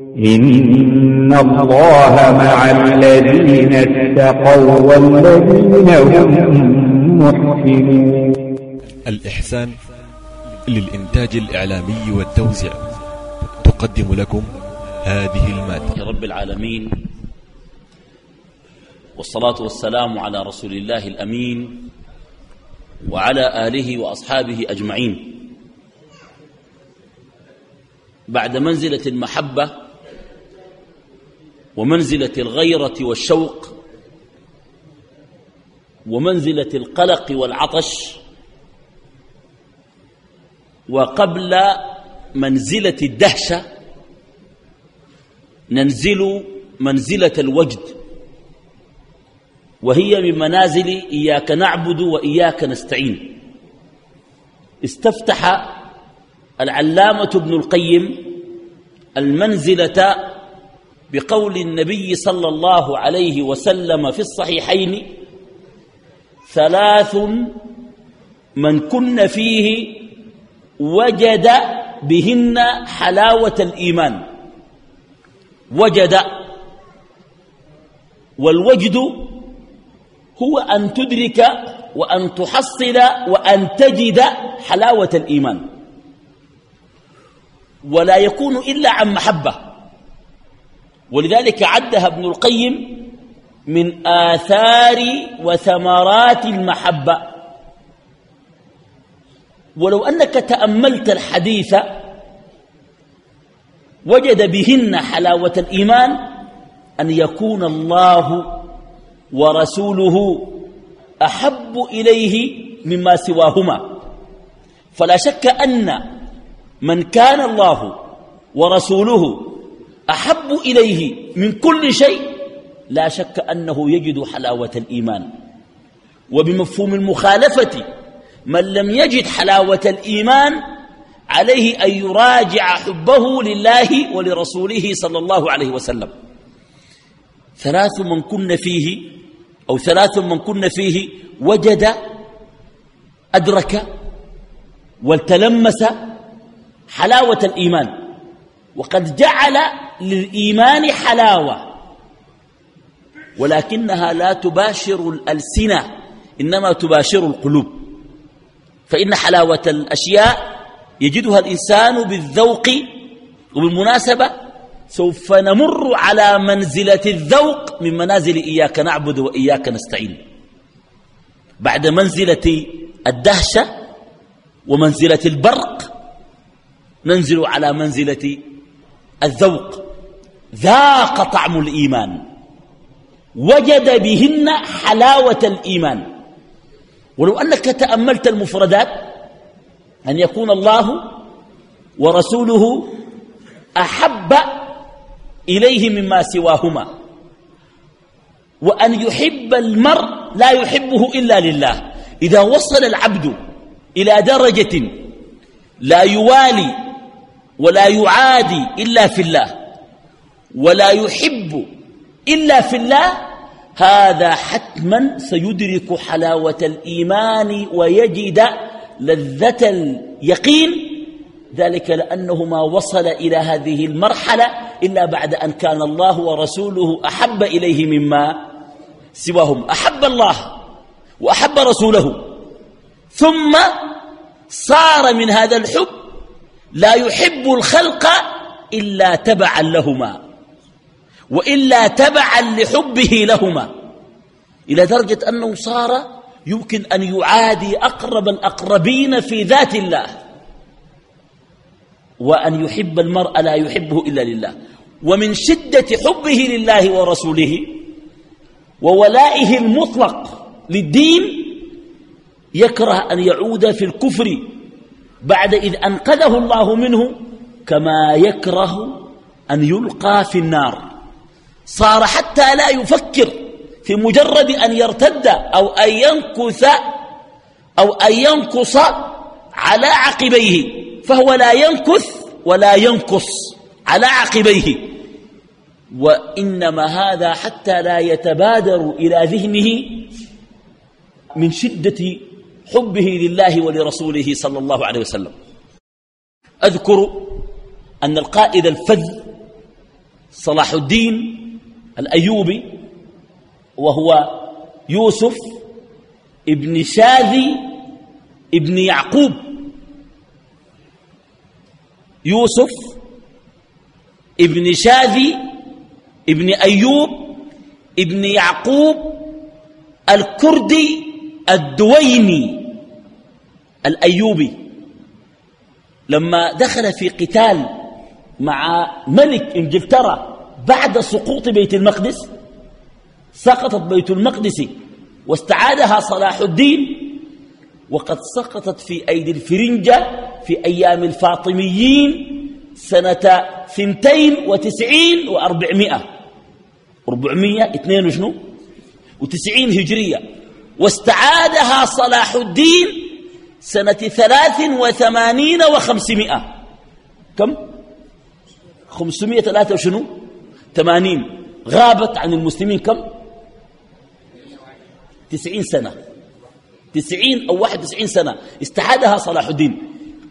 إن الله مع الذين اتقوا والذين هم محسنون الإحسان للإنتاج الإعلامي والتوزيع تقدم لكم هذه المادة. رب العالمين والصلاة والسلام على رسول الله الأمين وعلى آله وأصحابه أجمعين. بعد منزلة المحبة ومنزلة الغيرة والشوق ومنزلة القلق والعطش وقبل منزلة الدهشة ننزل منزلة الوجد وهي من منازل إياك نعبد وإياك نستعين. استفتح العلامة ابن القيم المنزلة بقول النبي صلى الله عليه وسلم في الصحيحين ثلاث من كن فيه وجد بهن حلاوة الإيمان. وجد. والوجد هو أن تدرك وأن تحصل وأن تجد حلاوة الإيمان. ولا يكون إلا عن محبة. ولذلك عدها ابن القيم من آثار وثمرات المحبة. ولو أنك تأملت الحديث وجد بهن حلاوة الإيمان أن يكون الله ورسوله أحب إليه مما سواهما. فلا شك أن من كان الله ورسوله أحب إليه من كل شيء لا شك أنه يجد حلاوة الإيمان. وبمفهوم المخالفة من لم يجد حلاوة الإيمان عليه أن يراجع حبه لله ولرسوله صلى الله عليه وسلم. ثلاث من كن فيه أو ثلاث من كن فيه وجد أدرك والتلمس حلاوة الإيمان. وقد جعل للإيمان حلاوة. ولكنها لا تباشر الألسنة إنما تباشر القلوب. فإن حلاوة الأشياء يجدها الإنسان بالذوق وبالمناسبة سوف نمر على منزلة الذوق من منازل إياك نعبد وإياك نستعين. بعد منزلة الدهشة ومنزلة البرق ننزل على منزلة الذوق ذاق طعم الإيمان. وجد بهن حلاوة الإيمان. ولو أنك تأملت المفردات أن يكون الله ورسوله أحب إليه مما سواهما. وأن يحب المرء لا يحبه إلا لله. إذا وصل العبد إلى درجة لا يوالي ولا يعادي إلا في الله ولا يحب إلا في الله هذا حتما سيدرك حلاوة الإيمان ويجد لذة اليقين. ذلك لأنه ما وصل إلى هذه المرحلة إلا بعد أن كان الله ورسوله أحب إليه مما سواهم أحب الله وأحب رسوله. ثم صار من هذا الحب لا يحب الخلق إلا تبعا لهما وإلا تبعا لحبه لهما. إلى درجة أنه صار يمكن أن يعادي أقرب الأقربين في ذات الله وأن يحب المرء لا يحبه إلا لله. ومن شدة حبه لله ورسوله وولائه المطلق للدين يكره أن يعود في الكفر بعد إذ أنقذه الله منه كما يكره أن يلقى في النار. صار حتى لا يفكر في مجرد أن يرتد أو أن ينكث أو أن ينقص على عقبيه فهو لا ينكث ولا ينقص على عقبيه. وإنما هذا حتى لا يتبادر إلى ذهنه من شدة حبه لله ولرسوله صلى الله عليه وسلم. أذكر أن القائد الفذ صلاح الدين الأيوبي وهو يوسف ابن شاذي ابن يعقوب. يوسف ابن شاذي ابن أيوب ابن يعقوب الكردي الدويني. الأيوبي لما دخل في قتال مع ملك إنجلترا بعد سقوط بيت المقدس سقطت بيت المقدس واستعادها صلاح الدين وقد سقطت في أيدي الفرنجة في أيام الفاطميين سنة ثنتين وتسعين وأربعمائة. أربعمائة اثنين وشنو؟ وتسعين هجرية. واستعادها صلاح الدين سنة ثلاث وثمانين وخمسمائة. كم؟ خمسمائة ثلاثة وشنو؟ ثمانين. غابت عن المسلمين كم؟ تسعين سنة. تسعين أو واحد وتسعين سنة. استعادها صلاح الدين.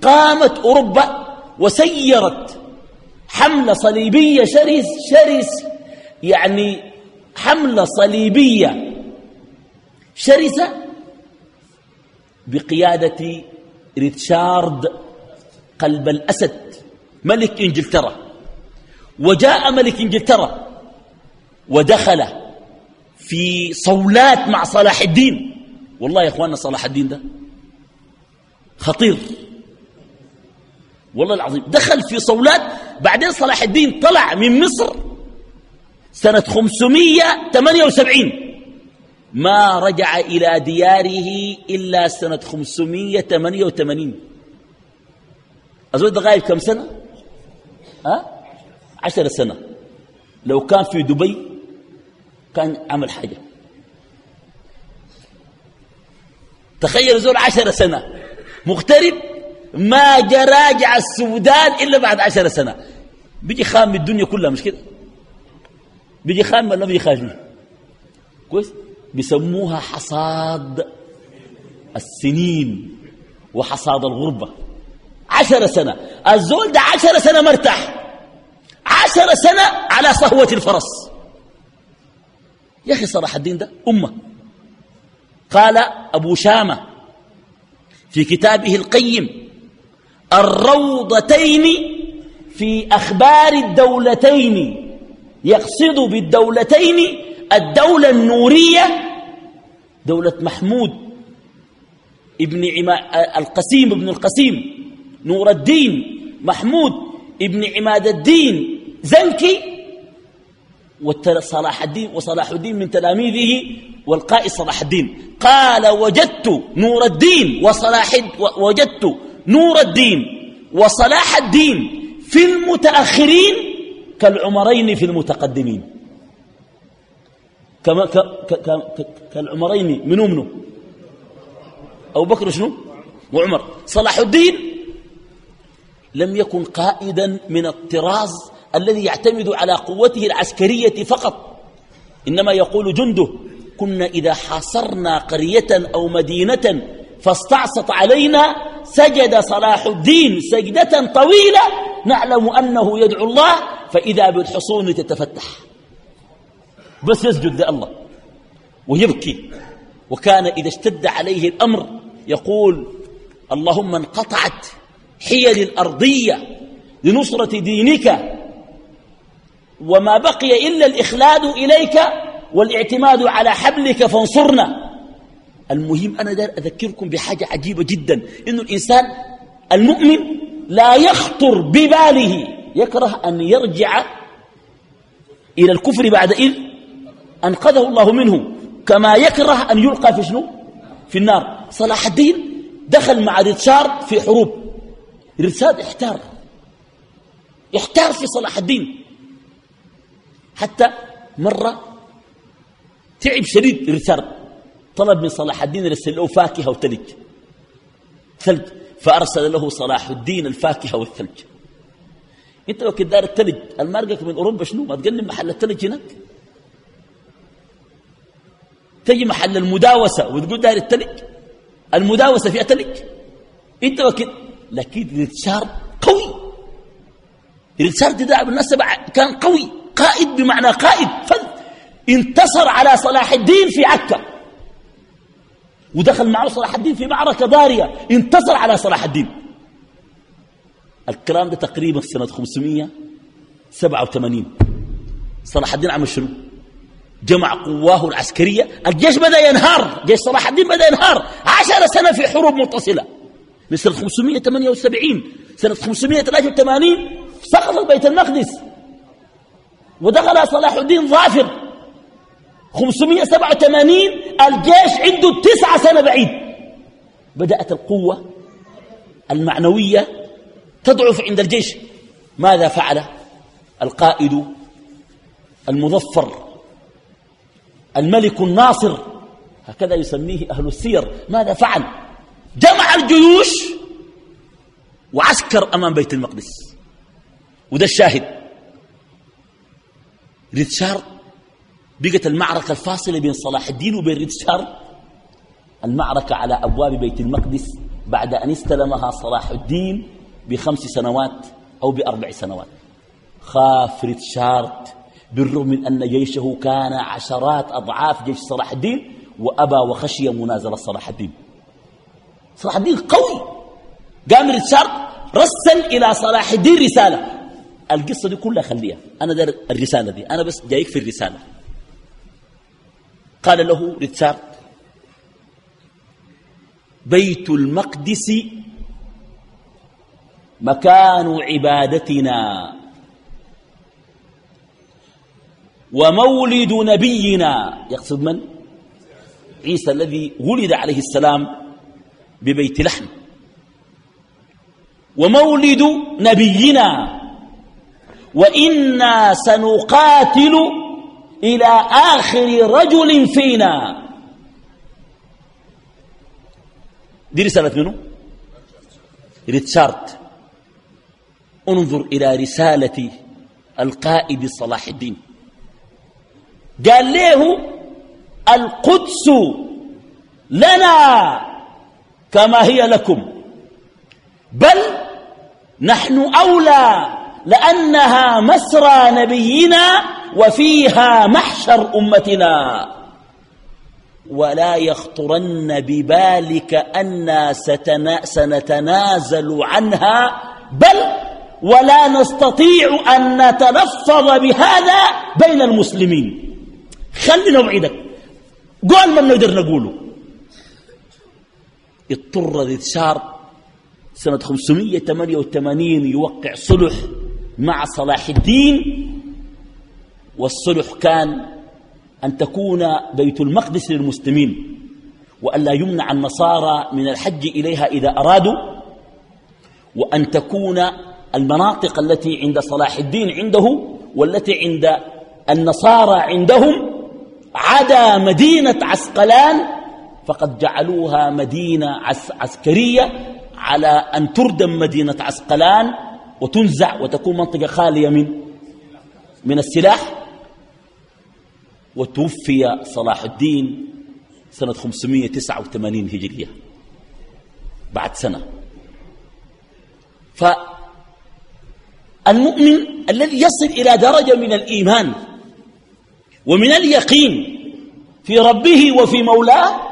قامت أوروبا وسيرت حملة صليبية شرس شرس يعني حملة صليبية شرسة بقيادة ريتشارد قلب الأسد ملك إنجلترا. وجاء ملك إنجلترا ودخل في صولات مع صلاح الدين. والله يا إخواننا صلاح الدين ده خطير. والله العظيم دخل في صولات بعدين صلاح الدين طلع من مصر سنة 578 ما رجع إلى دياره إلا سنة 588 أزود غايب كم سنة؟ أه؟ عشر سنة. لو كان في دبي كان عمل حاجة. تخيل زول عشر سنة. مغترب ما جا راجع السودان إلا بعد عشر سنة. بيجي خام الدنيا كلها مش كده؟ بيجي خام ولا بيجي خارج كويس؟ بيسموها حصاد السنين وحصاد الغربة. عشر سنة. الزول ده عشر سنة مرتاح. عشر سنة على صهوة الفرس. يا أخي صلاح الدين ده أمة. قال أبو شامة في كتابه القيم الروضتين في أخبار الدولتين يقصد بالدولتين الدولة النورية دولة محمود ابن القسيم ابن القسيم نور الدين محمود ابن عماد الدين زنكي وصلاح الدين وصلاح الدين من تلاميذه والقائد صلاح الدين. قال وجدت نور الدين وصلاح وجدت نور الدين وصلاح الدين في المتأخرين كالعمرين في المتقدمين. كما ك ك ك كالعمرين منو منو؟ أبو بكر شنو؟ وعمر. صلاح الدين لم يكن قائدا من الطراز الذي يعتمد على قوته العسكرية فقط. إنما يقول جنده كنا إذا حاصرنا قرية أو مدينة فاستعصت علينا سجد صلاح الدين سجدة طويلة نعلم أنه يدعو الله فإذا بالحصون تتفتح. بس يسجد لله ويبكي. وكان إذا اشتد عليه الأمر يقول اللهم انقطعت حيل الأرضية لنصرة دينك وما بقي إلا الإخلاد إليك والاعتماد على حبلك فانصرنا. المهم أنا دار أذكركم بحاجة عجيبة جدا إنه الإنسان المؤمن لا يخطر بباله يكره أن يرجع إلى الكفر بعد إذ أنقذه الله منه. كما يكره أن يلقى في شنو؟ في النار. صلاح الدين دخل مع ريتشارد في حروب. ريتشارد احتار. احتار في صلاح الدين. حتى مرة تعب شديد ريتشارد. طلب من صلاح الدين يرسل له فاكهة وثلج. ثلج. فأرسل له صلاح الدين الفاكهة والثلج. انت لو كنت دار الثلج المارقك من أوروبا شنو؟ ما تقلب محل الثلج هناك؟ تجي محل المداوسة وتقول دار الثلج المداوسة فيها ثلج انت وكد لكن ريتشارد قوي. ريتشارد ده بالمناسبة كان قوي. قائد بمعنى قائد. فذ انتصر على صلاح الدين في عكا. ودخل معه صلاح الدين في معركة ضارية. انتصر على صلاح الدين. الكلام ده تقريبا في سنة 587 صلاح الدين عمل شنو؟ جمع قواه العسكرية الجيش بدأ ينهار جيش صلاح الدين بدأ ينهار. عشر سنة في حروب متصلة. من سنة 578 سنة 583 سقط بيت المقدس. ودخل صلاح الدين ظافر. 587 الجيش عنده تسعة سنة بعيد. بدأت القوة المعنوية تضعف عند الجيش. ماذا فعل القائد المظفر؟ الملك الناصر. هكذا يسميه أهل السير. ماذا فعل؟ جمع الجيوش وعسكر أمام بيت المقدس. وده الشاهد. ريتشارد بقت المعركة الفاصلة بين صلاح الدين وبين ريتشارد. المعركة على أبواب بيت المقدس بعد أن استلمها صلاح الدين بخمس سنوات أو بأربع سنوات. خاف ريتشارد بالرغم من أن جيشه كان عشرات أضعاف جيش صلاح الدين وأبى وخشي منازلة صلاح الدين. صلاح الدين قوي. قام ريتشارد رسل إلى صلاح الدين رسالة. القصة دي كلها خليها. أنا دار الرسالة دي. أنا بس جايك في الرسالة. قال له ريتشارد بيت المقدس مكان عبادتنا. ومولد نبينا. يقصد من؟ عيسى الذي ولد عليه السلام ببيت لحم. ومولد نبينا. وإنا سنقاتل إلى آخر رجل فينا. دي رسالة منه ريتشارد. انظر إلى رسالة القائد صلاح الدين. قال له القدس لنا كما هي لكم بل نحن أولى لأنها مسرى نبينا وفيها محشر أمتنا. ولا يخطرن ببالك أنا سنتنازل عنها بل ولا نستطيع أن نتلفظ بهذا بين المسلمين. خلي نوعدك قول ما نقدر نقوله. اضطر ريتشارد سنة 588 يوقع صلح مع صلاح الدين والصلح كان أن تكون بيت المقدس للمسلمين وأن لا يمنع النصارى من الحج إليها إذا أرادوا وأن تكون المناطق التي عند صلاح الدين عنده والتي عند النصارى عندهم عدا مدينة عسقلان فقد جعلوها مدينة عسكرية على أن تردم مدينة عسقلان وتنزع وتكون منطقة خالية من من السلاح. وتوفي صلاح الدين سنة 589 هجرية بعد سنة. فالمؤمن الذي يصل إلى درجة من الإيمان ومن اليقين في ربه وفي مولاه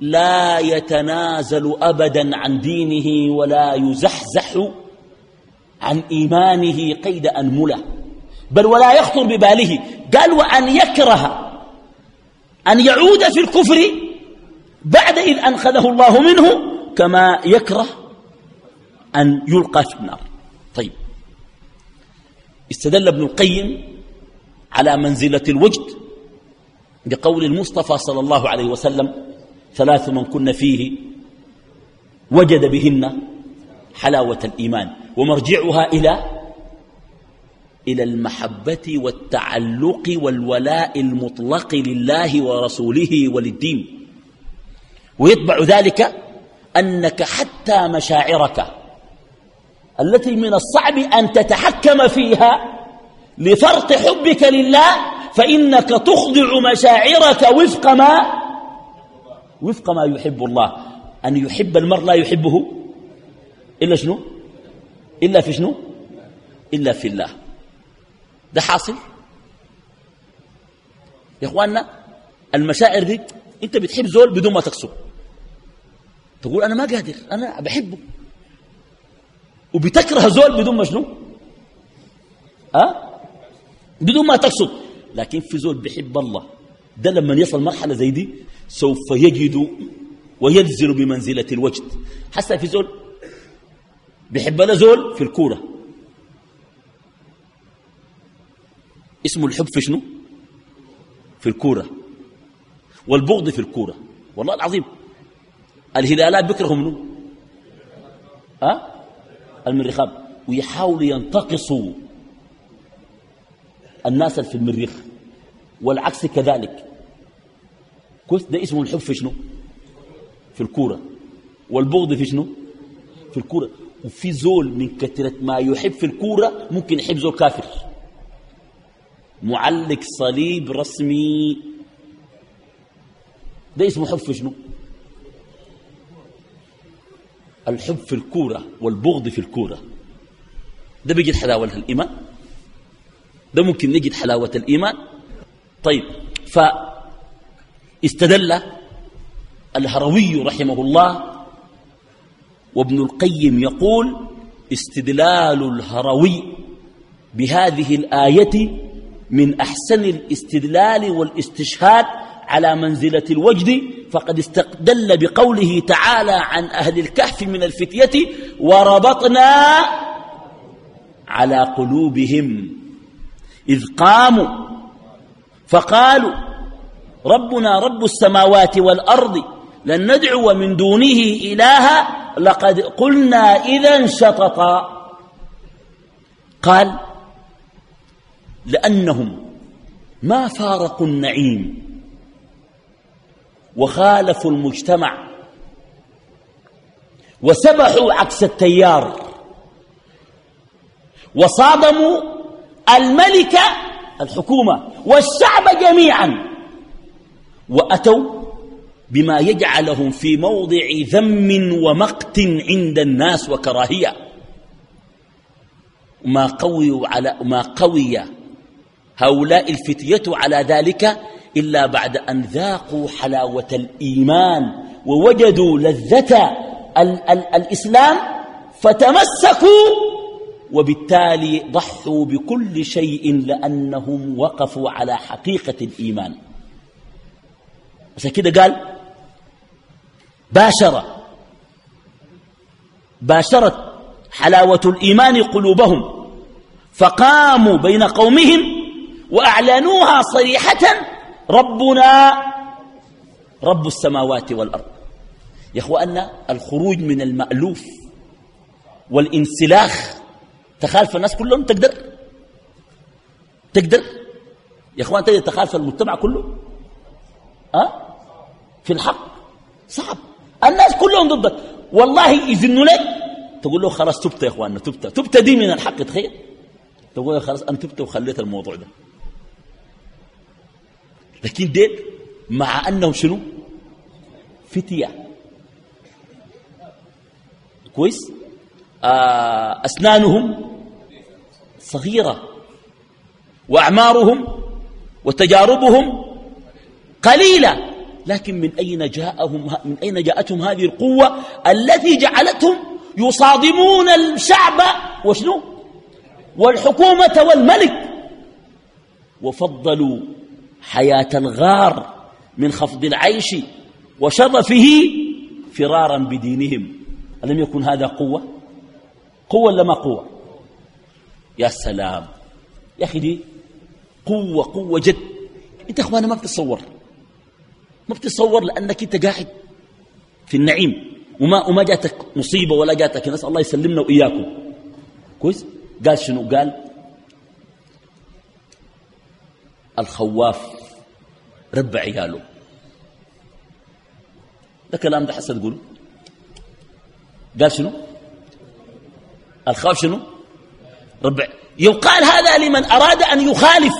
لا يتنازل أبدا عن دينه ولا يزحزح عن إيمانه قيد أنملة بل ولا يخطر بباله. قال وأن يكره أن يعود في الكفر بعد إذ أنخذه الله منه كما يكره أن يلقى في النار. طيب استدل ابن القيم على منزلة الوجد بقول المصطفى صلى الله عليه وسلم ثلاث من كن فيه وجد بهن حلاوة الإيمان ومرجعها إلى إلى المحبة والتعلق والولاء المطلق لله ورسوله وللدين. ويتبع ذلك أنك حتى مشاعرك التي من الصعب أن تتحكم فيها لفرط حبك لله فإنك تخضع مشاعرك وفق ما وفق ما يحب الله. أن يحب المرء لا يحبه. إلا شنو؟ إلا في شنو؟ إلا في الله. ده حاصل؟ يا إخواننا المشاعر دي أنت بتحب زول بدون ما تقصد. تقول أنا ما قادر أنا بحبه. وبتكره زول بدون ما شنو؟ أه؟ بدون ما تقصد. لكن في زول بحب الله ده لما يصل مرحلة زي دي سوف يجد وينزل بمنزلة الوجد. حتى في زول بحب له زول في الكورة. اسمه الحب في شنو؟ في الكورة. والبغض في الكورة. والله العظيم. الهلالات بكرهوا منه أه؟ المريخات ويحاولوا ينتقصوا. الناس في المريخ والعكس كذلك. كويس ده اسمه الحب في شنو؟ في الكورة. والبغض في شنو؟ في الكورة. وفي زول من كثرة ما يحب في الكورة ممكن يحب زول كافر. معلق صليب رسمي. ده اسمه حب في شنو؟ الحب في الكورة والبغض في الكورة. ده بيجد حلاوة الإيمان ده ممكن نجد حلاوة الإيمان. طيب فاستدل الهروي رحمه الله وابن القيم يقول استدلال الهروي بهذه الآية من أحسن الاستدلال والاستشهاد على منزلة الوجد فقد استدل بقوله تعالى عن أهل الكهف من الفتية وربطنا على قلوبهم إذ قاموا فقالوا ربنا رب السماوات والأرض لن ندعو من دونه إلها لقد قلنا إذا شططا. قال لأنهم ما فارقوا النعيم وخالفوا المجتمع وسبحوا عكس التيار وصادموا الملك الحكومة والشعب جميعا. وأتوا بما يجعلهم في موضع ذم ومقت عند الناس وكراهية. ما قوي على ما قوي هؤلاء الفتية على ذلك إلا بعد أن ذاقوا حلاوة الإيمان ووجدوا لذة ال ال الإسلام فتمسكوا وبالتالي ضحوا بكل شيء لأنهم وقفوا على حقيقة الإيمان. عشان كده قال باشر. باشرت حلاوة الإيمان قلوبهم. فقاموا بين قومهم وأعلنوها صريحة ربنا رب السماوات والأرض. يا أخوانا الخروج من المألوف والانسلاخ تخالف الناس كلهم تقدر. تقدر. يا إخوان تقدر تخالف المجتمع كله؟ أه؟ في الحق. صعب. الناس كلهم ضدك. والله يزنوا لك. تقول له خلاص تبت يا اخواننا تبت. تبت دي من الحق تخيل. تقول له خلاص أنا تبت وخليت الموضوع ده. لكن ديل مع أنهم شنو؟ فتية. كويس؟ آه أسنانهم صغيرة وأعمارهم وتجاربهم قليلة لكن من أين جاءهم من أين جاءتهم هذه القوة التي جعلتهم يصادمون الشعب؟ وشنو؟ والحكومة والملك. وفضلوا حياة الغار من خفض العيش وشرفه فرارا بدينهم. ألم يكن هذا قوة؟ قوة ولا ما قوة؟ يا سلام. يا أخي دي قوة قوة جد. أنت أخوانا ما بتتصور. ما بتتصور لأنك أنت قاعد في النعيم. وما, وما جاتك مصيبة ولا جاتك. نسأل الله يسلمنا وإياكم. كويس؟ قال شنو؟ قال الخواف رب عياله. ده كلام ده حسن تقوله قال شنو؟ الخوف شنو؟ ربع. يقال هذا لمن أراد أن يخالف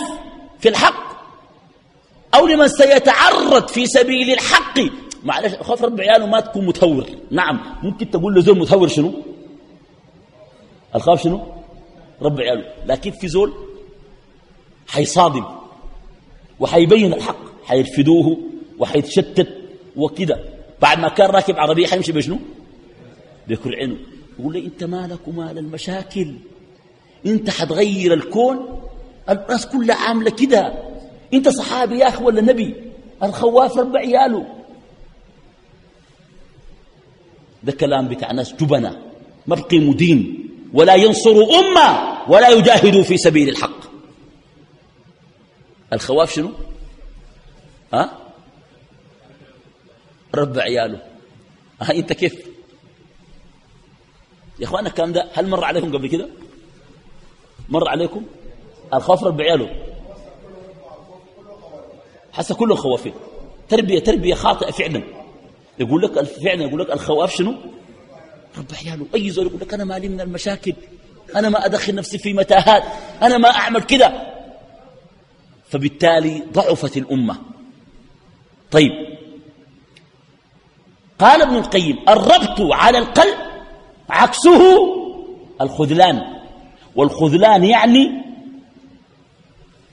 في الحق أو لمن سيتعرض في سبيل الحق. معلش خوف رب عياله ما تكون متهور. نعم ممكن تقول له زول متهور شنو؟ الخوف شنو؟ رب عياله لكن في زول حيصادم وحيبين الحق حيرفدوه وحيتشتت وكده. بعد ما كان راكب عربية حيمشي بشنو؟ بيكل عينه. يقول لي إنت مالك ومال المشاكل. انت حتغير الكون؟ الناس كلها عاملة كده. انت صحابي يا أخي ولا نبي؟ الخواف رب عياله. ده كلام بتاع ناس جبنة. ما بقيموا دين ولا ينصروا أمة ولا يجاهدوا في سبيل الحق. الخواف شنو؟ ها؟ رب عياله. ها انت كيف؟ يا اخوانا الكلام ده هل مر عليكم قبل كده؟ مر عليكم؟ الخوف رب عياله حتى كلهم خوافين تربية تربية خاطئة فعلا. يقول لك فعلا يقول لك الخواف شنو؟ رب عياله. أي زول يقول لك أنا مالي من المشاكل. أنا ما أدخل نفسي في متاهات. أنا ما أعمل كده. فبالتالي ضعفت الأمة. طيب. قال ابن القيم الربط على القلب عكسه الخذلان. والخذلان يعني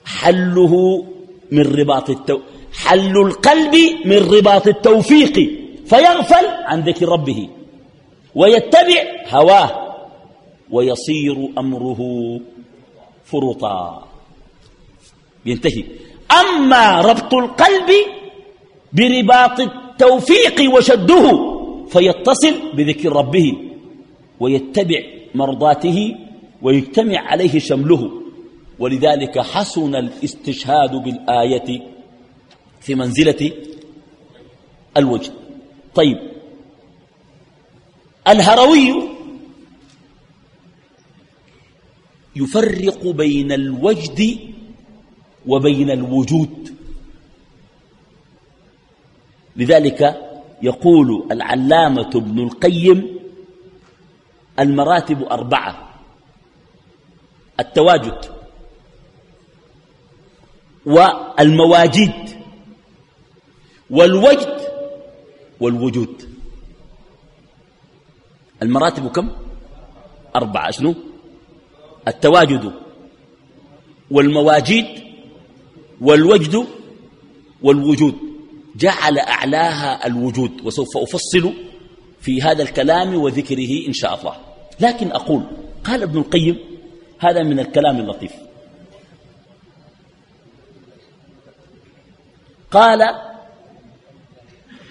حله من رباط التو حل القلب من رباط التوفيق فيغفل عن ذكر ربه ويتبع هواه ويصير أمره فرطا ينتهي. أما ربط القلب برباط التوفيق وشده فيتصل بذكر ربه ويتبع مرضاته ويجتمع عليه شمله. ولذلك حسن الاستشهاد بالآية في منزلة الوجه. طيب. الهروي يفرق بين الوجد وبين الوجود. لذلك يقول العلامة ابن القيم المراتب أربعة. التواجد والمواجيد والوجد والوجود. المراتب كم؟ أربعة. شنو؟ التواجد والمواجيد والوجد والوجود. جعل أعلاها الوجود وسوف أفصل في هذا الكلام وذكره إن شاء الله. لكن أقول قال ابن القيم هذا من الكلام اللطيف. قال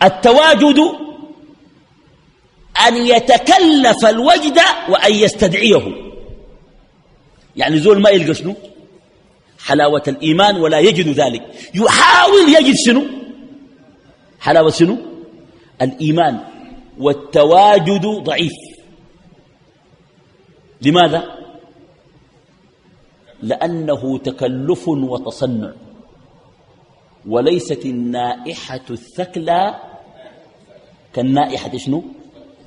التواجد أن يتكلف الوجد وأن يستدعيه. يعني زول ما يلقى شنو؟ حلاوة الإيمان ولا يجد ذلك. يحاول يجد شنو؟ حلاوة شنو؟ الإيمان. والتواجد ضعيف. لماذا؟ لأنه تكلف وتصنع. وليست النائحة الثكلى كالنائحة شنو؟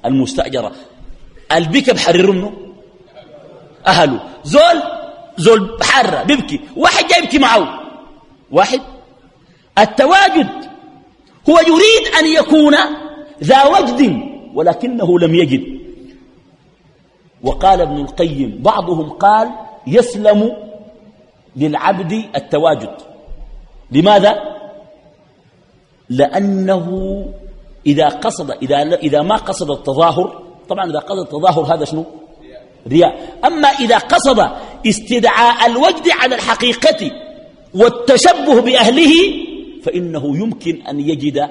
المستأجرة. البكى بحرر منه أهله زول زول حارة بيبكي. واحد جاي يبكي معه. واحد. التواجد. هو يريد أن يكون ذا وجد ولكنه لم يجد. وقال ابن القيم بعضهم قال يسلم للعبد التواجد. لماذا؟ لأنه إذا قصد إذا, إذا ما قصد التظاهر طبعا إذا قصد التظاهر هذا شنو؟ رياء. أما إذا قصد استدعاء الوجد على الحقيقة والتشبه بأهله فإنه يمكن أن يجد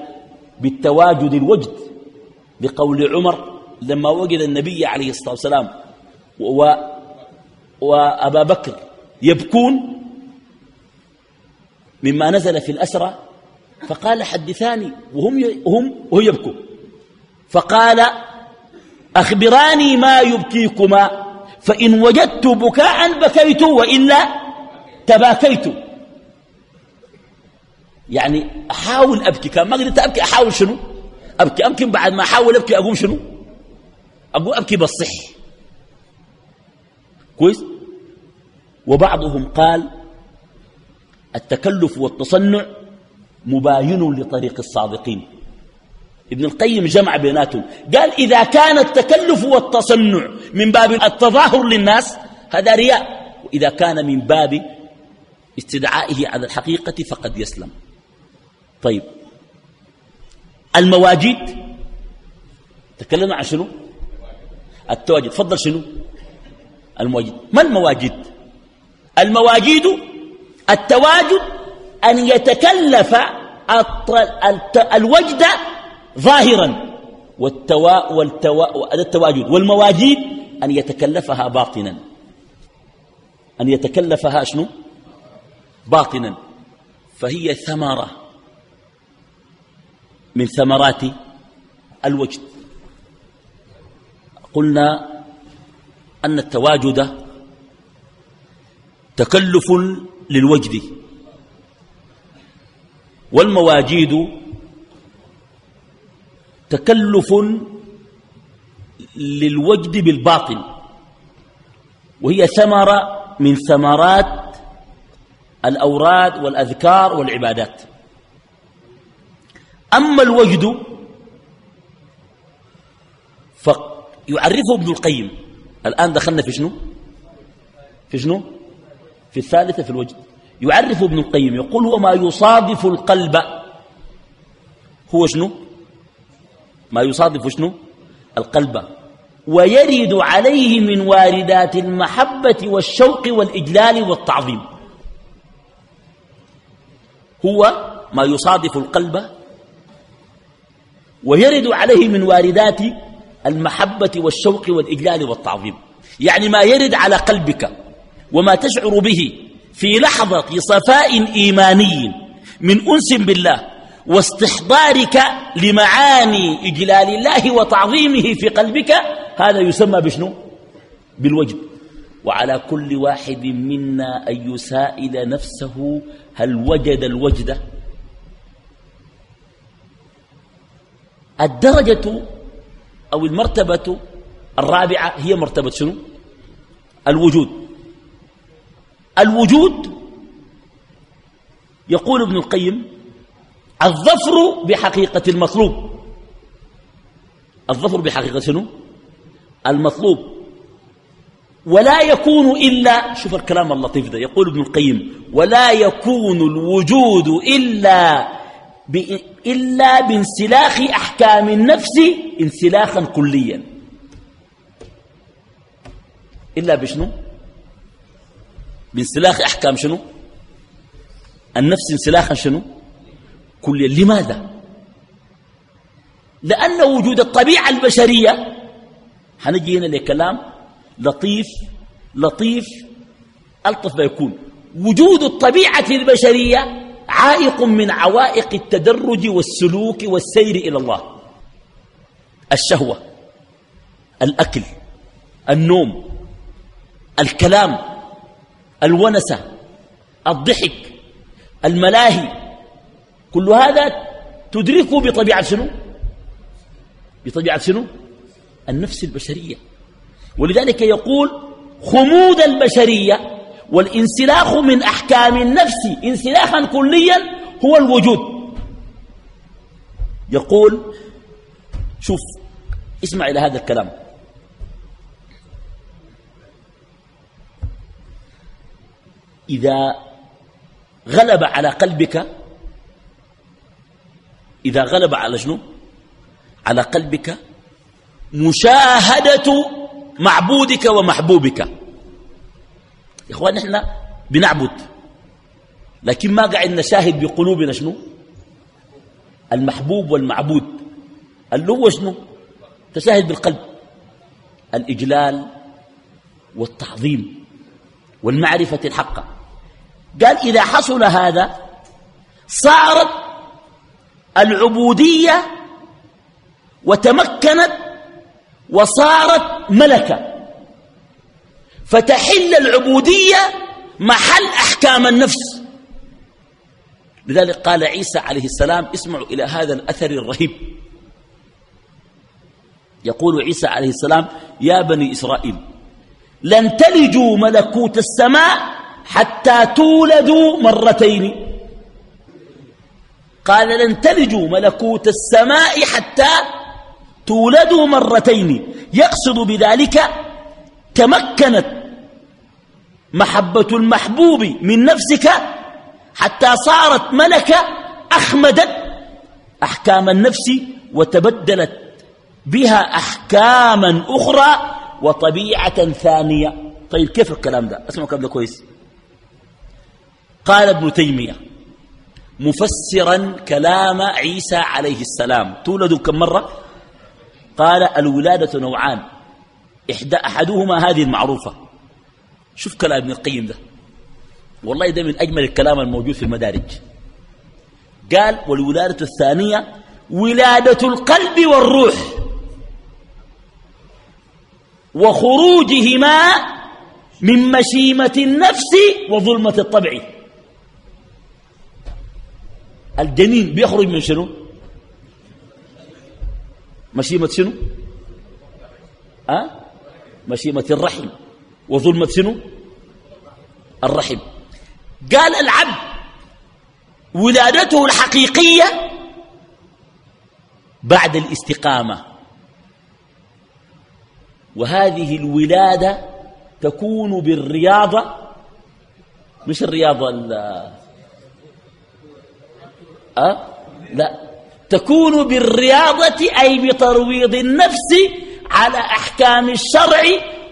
بالتواجد الوجد. بقول عمر لما وجد النبي عليه الصلاة والسلام وأبا بكر يبكون مما نزل في الأسرى فقال حدثاني وهم هم وهو يبكوا فقال أخبراني ما يبكيكما فإن وجدت بكاء بكيت وإلا تباكيت. يعني أحاول أبكي كان ما قدرت أبكي أحاول شنو؟ أبكي أمكن بعد ما أحاول أبكي أقوم شنو؟ أقوم أبكي بالصح كويس؟ وبعضهم قال التكلف والتصنع مباين لطريق الصادقين. ابن القيم جمع بيناتهم قال إذا كان التكلف والتصنع من باب التظاهر للناس هذا رياء وإذا كان من باب استدعائه على الحقيقة فقد يسلم. طيب المواجيد تكلمنا عن شنو؟ التواجد فضل شنو؟ المواجد ما المواجد؟ المواجيد التواجد أن يتكلف الوجد ظاهرا. والتوا والتوا التواجد. والمواجيد أن يتكلفها باطنا. أن يتكلفها شنو؟ باطنا. فهي ثمرة. من ثمرات الوجد. قلنا أن التواجد تكلف للوجد. والمواجيد تكلف للوجد بالباطن وهي ثمرة من ثمرات الأوراد والأذكار والعبادات. أما الوجد فيعرفه ابن القيم. الآن دخلنا في شنو؟ في شنو؟ في الثالثة في الوجد يعرف ابن القيم يقول هو ما يصادف القلب. هو شنو؟ ما يصادف شنو؟ القلب. ويرد عليه من واردات المحبة والشوق والإجلال والتعظيم. هو ما يصادف القلب. ويرد عليه من واردات المحبة والشوق والإجلال والتعظيم. يعني ما يرد على قلبك. وما تشعر به في لحظة صفاء إيماني من أنس بالله واستحضارك لمعاني إجلال الله وتعظيمه في قلبك هذا يسمى بشنو؟ بالوجد وعلى كل واحد منا أن يسائل نفسه هل وجد الوجد؟ الدرجة أو المرتبة الرابعة هي مرتبة شنو؟ الوجود. الوجود. يقول ابن القيم الظفر بحقيقة المطلوب. الظفر بحقيقة شنو؟ المطلوب. ولا يكون إلا شوف الكلام اللطيف ده يقول ابن القيم ولا يكون الوجود إلا إلا بانسلاخ أحكام النفس انسلاخا كليا. إلا بشنو؟ بانسلاخ أحكام شنو؟ النفس انسلاخا شنو؟ كليا لماذا؟ لأن وجود الطبيعة البشرية حنجي هنا لكلام لطيف لطيف ألطف ما يكون. وجود الطبيعة البشرية عائق من عوائق التدرج والسلوك والسير إلى الله. الشهوة الأكل النوم الكلام. الونسة الضحك الملاهي كل هذا تدركه بطبيعة شنو؟ بطبيعة شنو؟ النفس البشرية. ولذلك يقول خمود البشرية والانسلاخ من أحكام النفس انسلاخا كليا هو الوجود. يقول شوف اسمع إلى هذا الكلام. إذا غلب على قلبك إذا غلب على شنو؟ على قلبك مشاهدة معبودك ومحبوبك. يا إخوان نحن بنعبد لكن ما قاعد نشاهد بقلوبنا شنو؟ المحبوب والمعبود. اللي هو شنو؟ تشاهد بالقلب الإجلال والتعظيم والمعرفة الحقة. قال إذا حصل هذا صارت العبودية وتمكنت وصارت ملكة. فتحل العبودية محل أحكام النفس. لذلك قال عيسى عليه السلام اسمعوا إلى هذا الأثر الرهيب. يقول عيسى عليه السلام يا بني إسرائيل لن تلجوا ملكوت السماء حتى تولدوا مرتين. قال لن تلجوا ملكوت السماء حتى تولدوا مرتين. يقصد بذلك تمكنت محبة المحبوب من نفسك حتى صارت ملكة أخمدت أحكام النفس وتبدلت بها أحكاما أخرى وطبيعة ثانية. طيب كيف الكلام ده؟ اسمعوا كلام ده كويس. قال ابن تيمية مفسرا كلام عيسى عليه السلام. تولد كم مرة؟ قال الولادة نوعان. إحدى أحدهما هذه المعروفة. شوف كلام ابن القيم ده. والله ده من أجمل الكلام الموجود في المدارج. قال والولادة الثانية ولادة القلب والروح وخروجهما من مشيمة النفس وظلمة الطبع. الجنين بيخرج من شنو؟ مشيمة شنو؟ أه؟ مشيمة الرحم. وظلمة شنو؟ الرحم. قال العبد ولادته الحقيقية بعد الاستقامة. وهذه الولادة تكون بالرياضة مش الرياضة أه؟ لا. تكون بالرياضة أي بترويض النفس على أحكام الشرع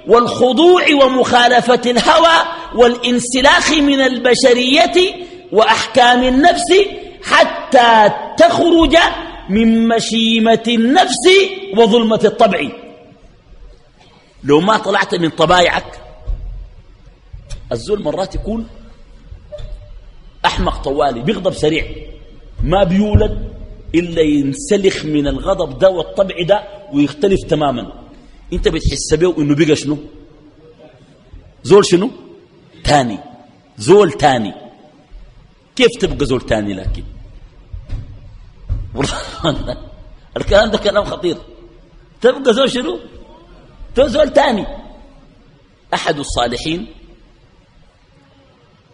والخضوع ومخالفة الهوى والانسلاخ من البشرية وأحكام النفس حتى تخرج من مشيمة النفس وظلمة الطبع. لو ما طلعت من طبايعك الزول مرات يكون أحمق طوالي بيغضب سريع. ما بيولد إلا ينسلخ من الغضب ده والطبع ده ويختلف تماما. أنت بتحس به إنه بقى شنو؟ زول شنو؟ تاني. زول تاني. كيف تبقى زول تاني لكن؟ الكلام ده كلام خطير. تبقى زول شنو؟ زول تاني. أحد الصالحين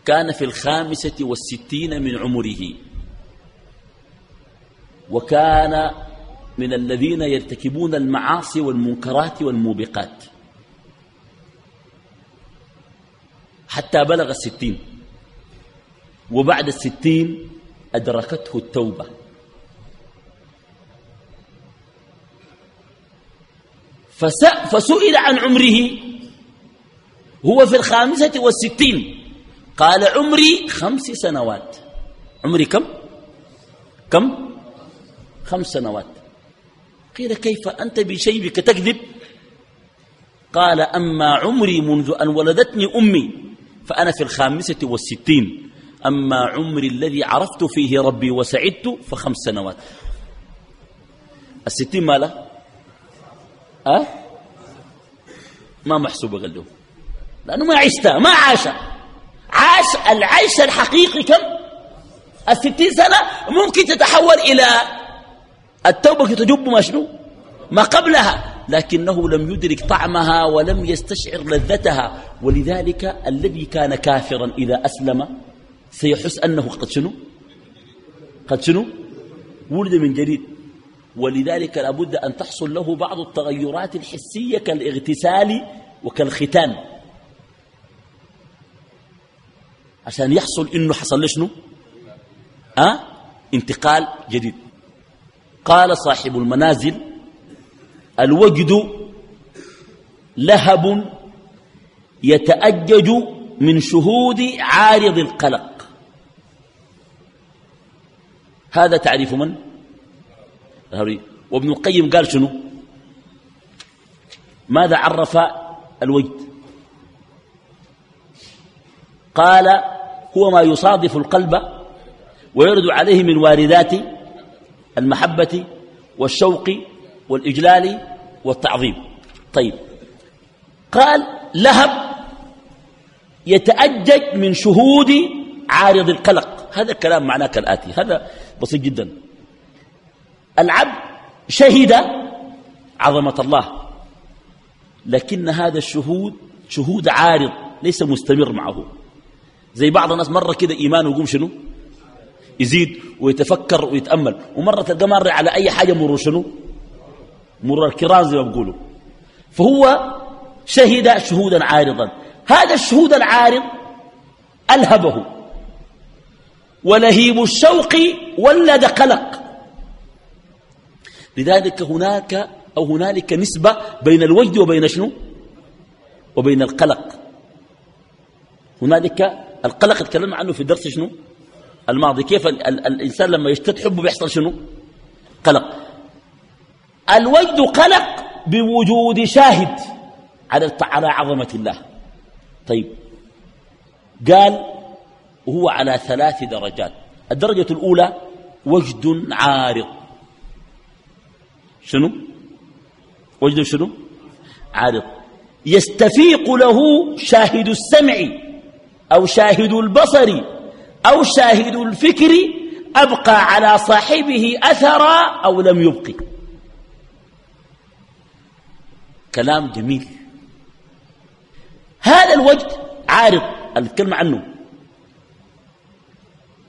كان في الخامسة والستين من عمره. وكان من الذين يرتكبون المعاصي والمنكرات والموبقات. حتى بلغ الستين. وبعد الستين أدركته التوبة. فسئل عن عمره. هو في الخامسة والستين. قال عمري خمس سنوات. عمري كم؟ كم؟ خمس سنوات. قيل كيف أنت بشيبك تكذب؟ قال أما عمري منذ أن ولدتني أمي فأنا في الخامسة والستين. أما عمري الذي عرفت فيه ربي وسعدت فخمس سنوات. الستين ماله؟ أه؟ ما محسوبة قال له. لأنه ما عشتها ما عاش. عاش العيش الحقيقي كم؟ الستين سنة ممكن تتحول إلى التوبة تجب ما شنو؟ ما قبلها. لكنه لم يدرك طعمها ولم يستشعر لذتها. ولذلك الذي كان كافرا إذا أسلم سيحس أنه قد شنو؟ قد شنو؟ ولد من جديد. ولذلك لابد أن تحصل له بعض التغيرات الحسية كالاغتسال وكالختان. عشان يحصل إنه حصل له شنو؟ أه؟ انتقال جديد. قال صاحب المنازل الوجد لهب يتأجج من شهود عارض القلق. هذا تعريف من؟ وابن القيم قال شنو؟ ماذا عرف الوجد؟ قال هو ما يصادف القلب ويرد عليه من واردات المحبة والشوق والإجلال والتعظيم. طيب. قال لهب يتأجج من شهود عارض القلق. هذا الكلام معناه كالآتي هذا بسيط جدا. العبد شهد عظمة الله لكن هذا الشهود شهود عارض ليس مستمر معه. زي بعض الناس مرة كده إيمانه يقوم شنو؟ يزيد ويتفكر ويتأمل. ومرة تلقى مر على أي حاجة مرور شنو؟ مرور الكرام زي ما بيقولوا. فهو شهد شهودا عارضا. هذا الشهود العارض ألهبه ولهيب الشوق ولد قلق. لذلك هناك أو هنالك نسبة بين الوجد وبين شنو؟ وبين القلق. هنالك القلق تكلمنا عنه في الدرس شنو؟ الماضي كيف ال ال الإنسان لما يشتد حبه بيحصل شنو؟ قلق. الوجد قلق بوجود شاهد على على عظمة الله. طيب. قال وهو على ثلاث درجات. الدرجة الأولى وجد عارض. شنو؟ وجد شنو؟ عارض. يستفيق له شاهد السمع أو شاهد البصر أو شاهد الفكر أبقى على صاحبه أثرا أو لم يبقي. كلام جميل. هذا الوجد عارض الكلمة عنه.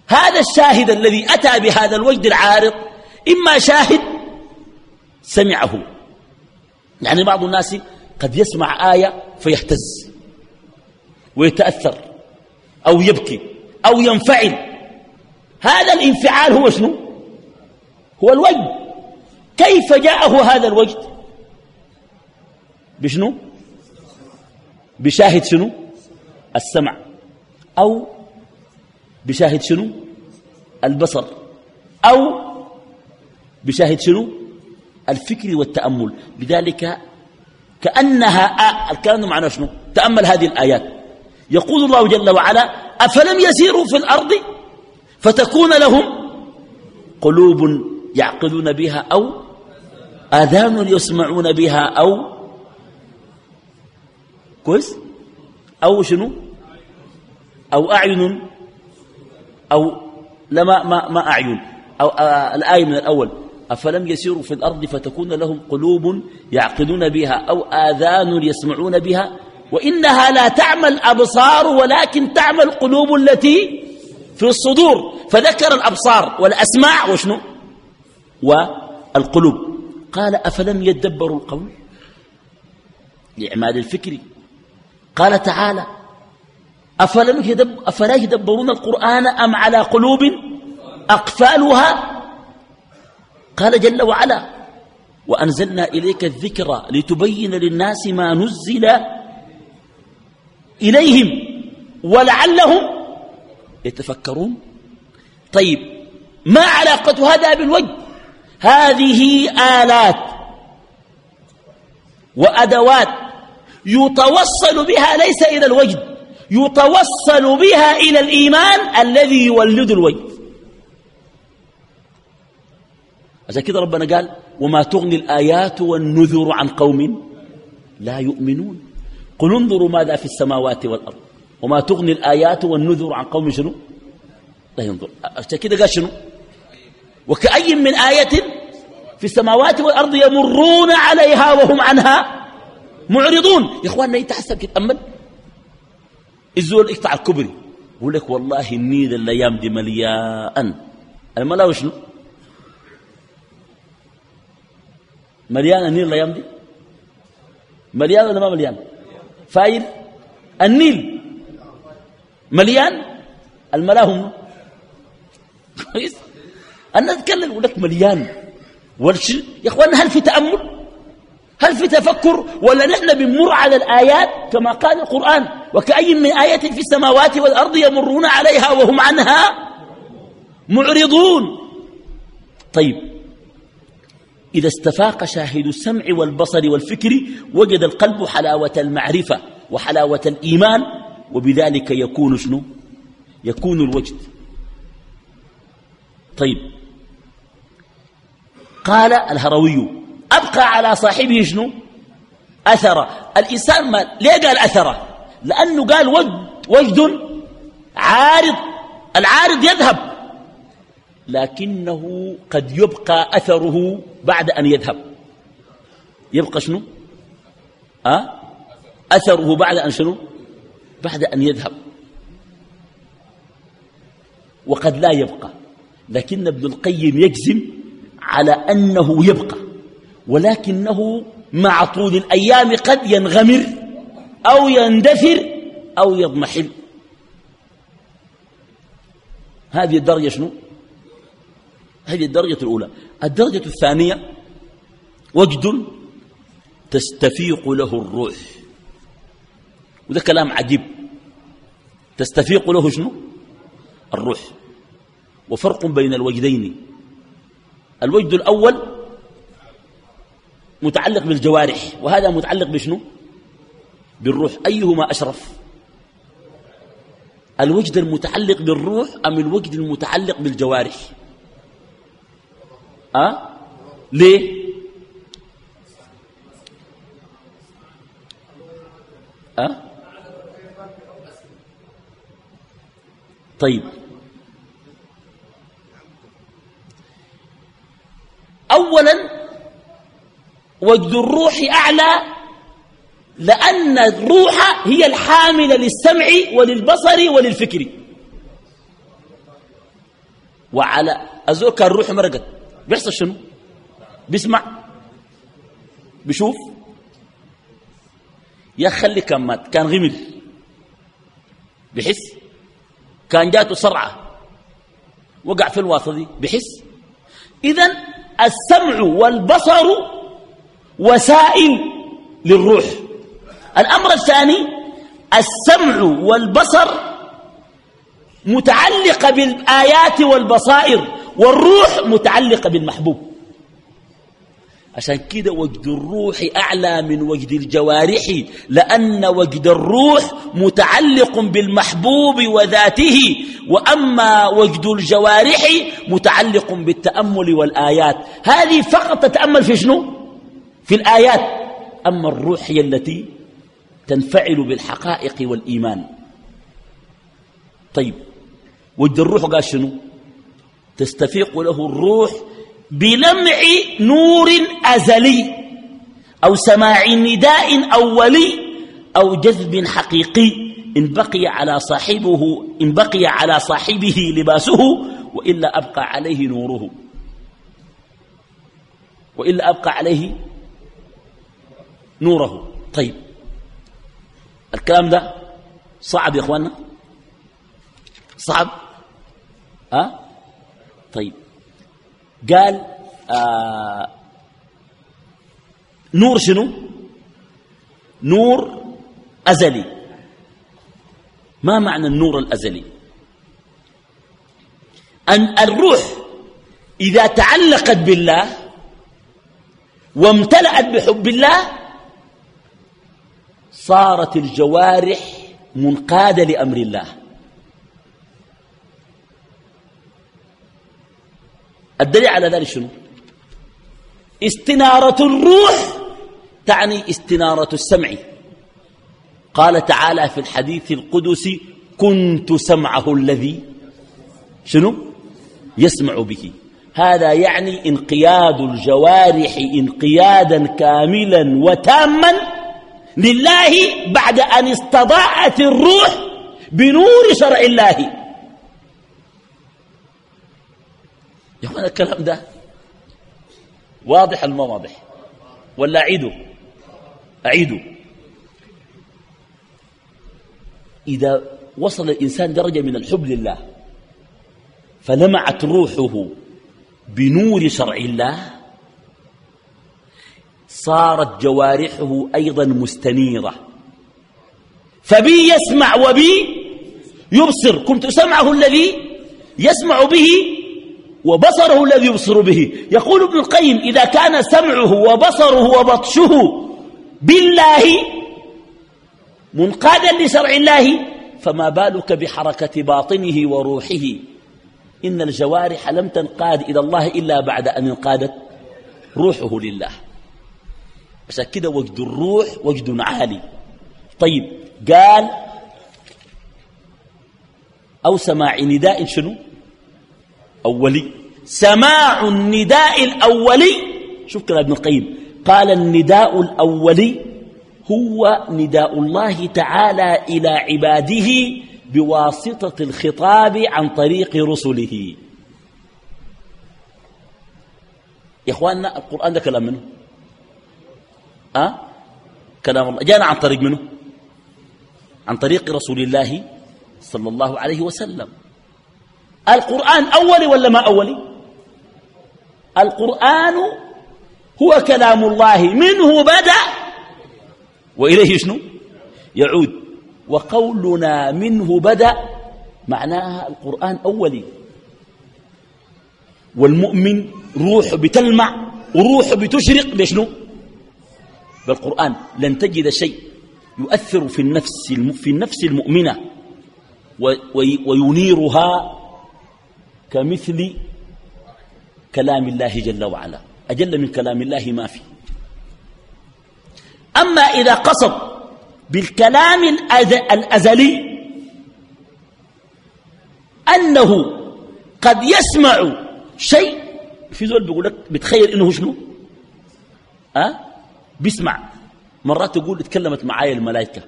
هذا الشاهد الذي أتى بهذا الوجد العارض إما شاهد سمعه. يعني بعض الناس قد يسمع آية فيهتز ويتأثر أو يبكي. أو ينفعل. هذا الانفعال هو شنو؟ هو الوجد. كيف جاءه هذا الوجد؟ بشنو؟ بشاهد شنو؟ السمع. أو بشاهد شنو؟ البصر. أو بشاهد شنو؟ الفكر والتأمل. لذلك كأنها الكلام معناه شنو؟ تأمل هذه الآيات. يقول الله جل وعلا أفلم يسيروا في الأرض فتكون لهم قلوب يعقلون بها أو آذان يسمعون بها أو كويس؟ أو شنو؟ أو أعين أو لما ما, ما أعين. أو آه الآية من الأول أفلم يسيروا في الأرض فتكون لهم قلوب يعقلون بها أو آذان يسمعون بها وإنها لا تعمى الأبصار ولكن تعمى القلوب التي في الصدور. فذكر الأبصار والأسماع وشنو؟ والقلوب. قال أفلم يدبروا القول؟ لإعمال الفكر. قال تعالى أفلم أفلا يدبرون القرآن أم على قلوب أقفالها؟ قال جل وعلا وأنزلنا إليك الذكر لتبين للناس ما نزل إليهم ولعلهم يتفكرون. طيب ما علاقة هذا بالوجه؟ هذه آلات وأدوات يتوصل بها ليس إلى الوجد يتوصل بها إلى الإيمان الذي يولد الوجد عشان كده ربنا قال وما تغني الآيات والنذر عن قوم لا يؤمنون. قل انظروا ماذا في السماوات والأرض وما تغني الآيات والنذر عن قوم شنو؟ لا ينظر. كده قال شنو؟ وكأي من آية في السماوات والأرض يمرون عليها وهم عنها معرضون. يا إخواننا انت حسب تتأمل الزول يقطع الكبري يقول لك والله النيل الأيام دي مليان الملا وشنو مليان النيل الأيام دي؟ مليان ولا ما مليان فايل النيل. مليان. الملاهم. كويس. أنا أتكلم أقول لك مليان. والش يا اخوانا هل في تأمل؟ هل في تفكر؟ ولا نحن بنمر على الآيات كما قال القرآن؟ وكأي من آية في السماوات والأرض يمرون عليها وهم عنها معرضون. طيب. إذا استفاق شاهد السمع والبصر والفكر وجد القلب حلاوة المعرفة وحلاوة الإيمان وبذلك يكون شنو؟ يكون الوجد. طيب. قال الهروي أبقى على صاحبه شنو؟ أثر الإنسان ما ليه قال أثر لأنه قال وجد وجد عارض. العارض يذهب. لكنه قد يبقى أثره بعد أن يذهب. يبقى شنو؟ أه؟ أثره بعد أن شنو؟ بعد أن يذهب. وقد لا يبقى. لكن ابن القيم يجزم على أنه يبقى. ولكنه مع طول الأيام قد ينغمر أو يندثر أو يضمحل. هذه الدرجة شنو؟ هذه الدرجة الأولى. الدرجة الثانية وجد تستفيق له الروح. وده كلام عجيب. تستفيق له شنو؟ الروح. وفرق بين الوجدين. الوجد الأول متعلق بالجوارح. وهذا متعلق بشنو؟ بالروح. أيهما أشرف؟ الوجد المتعلق بالروح أم الوجد المتعلق بالجوارح؟ أه؟ ليه أه؟ طيب أولا وجد الروح أعلى لأن الروح هي الحاملة للسمع وللبصر وللفكر وعلى أزول كان الروح مرقت بيحصل شنو؟ بيسمع؟ بيشوف؟ يخلي كان مات كان غمر بحس كان جاته صرعة وقع في الواسطة دي بحس إذن السمع والبصر وسائل للروح. الأمر الثاني السمع والبصر متعلقة بالآيات والبصائر. والروح متعلقة بالمحبوب. عشان كده وجد الروح أعلى من وجد الجوارح لأن وجد الروح متعلق بالمحبوب وذاته وأما وجد الجوارح متعلق بالتأمل والآيات. هذه فقط تتأمل في شنو؟ في الآيات. أما الروح هي التي تنفعل بالحقائق والإيمان. طيب وجد الروح قال شنو؟ تستفيق له الروح بلمع نور أزلي أو سماع نداء أولي أو جذب حقيقي. إن بقي على صاحبه إن بقي على صاحبه لباسه وإلا أبقى عليه نوره. وإلا أبقى عليه نوره. طيب. الكلام ده صعب يا اخوانا صعب؟ أه؟ طيب. قال آه نور شنو؟ نور أزلي. ما معنى النور الأزلي؟ أن الروح إذا تعلقت بالله وامتلأت بحب الله صارت الجوارح منقادة لأمر الله. الدليل على ذلك شنو؟ استنارة الروح تعني استنارة السمع. قال تعالى في الحديث القدسي كنت سمعه الذي شنو؟ يسمع به. هذا يعني انقياد الجوارح انقيادا كاملا وتاما لله بعد أن استضاءت الروح بنور شرع الله. يا اخوان الكلام ده واضح الما واضح؟ ولا أعيده؟ أعيده. إذا وصل الإنسان درجة من الحب لله فلمعت روحه بنور شرع الله صارت جوارحه أيضا مستنيرة. فبي يسمع وبي يبصر. كنت سمعه الذي يسمع به وبصره الذي يبصر به. يقول ابن القيم إذا كان سمعه وبصره وبطشه بالله منقادا لشرع الله فما بالك بحركة باطنه وروحه؟ إن الجوارح لم تنقاد إلى الله إلا بعد أن انقادت روحه لله. عشان كده وجد الروح وجد عالي. طيب قال أو سماع نداء شنو؟ أولي سماع النداء الأولي. شوف كلام ابن القيم. قال النداء الأولي هو نداء الله تعالى إلى عباده بواسطة الخطاب عن طريق رسله. يا إخواننا القرآن ده كلام منه. أه؟ كلام الله. جانا عن طريق منه. عن طريق رسول الله صلى الله عليه وسلم. القرآن أولي ولا ما أولي؟ القرآن هو كلام الله منه بدأ وإليه شنو؟ يعود. وقولنا منه بدأ معناها القرآن أولي. والمؤمن روح بتلمع وروح بتشرق بشنو؟ بالقرآن. لن تجد شيء يؤثر في النفس في النفس المؤمنة وينيرها كمثل كلام الله جل وعلا. أجل من كلام الله ما في. أما إذا قصد بالكلام الأزلي أنه قد يسمع شيء في زول بيقول لك بتخيل إنه شنو؟ أه؟ بيسمع. مرات يقول اتكلمت معايا الملائكه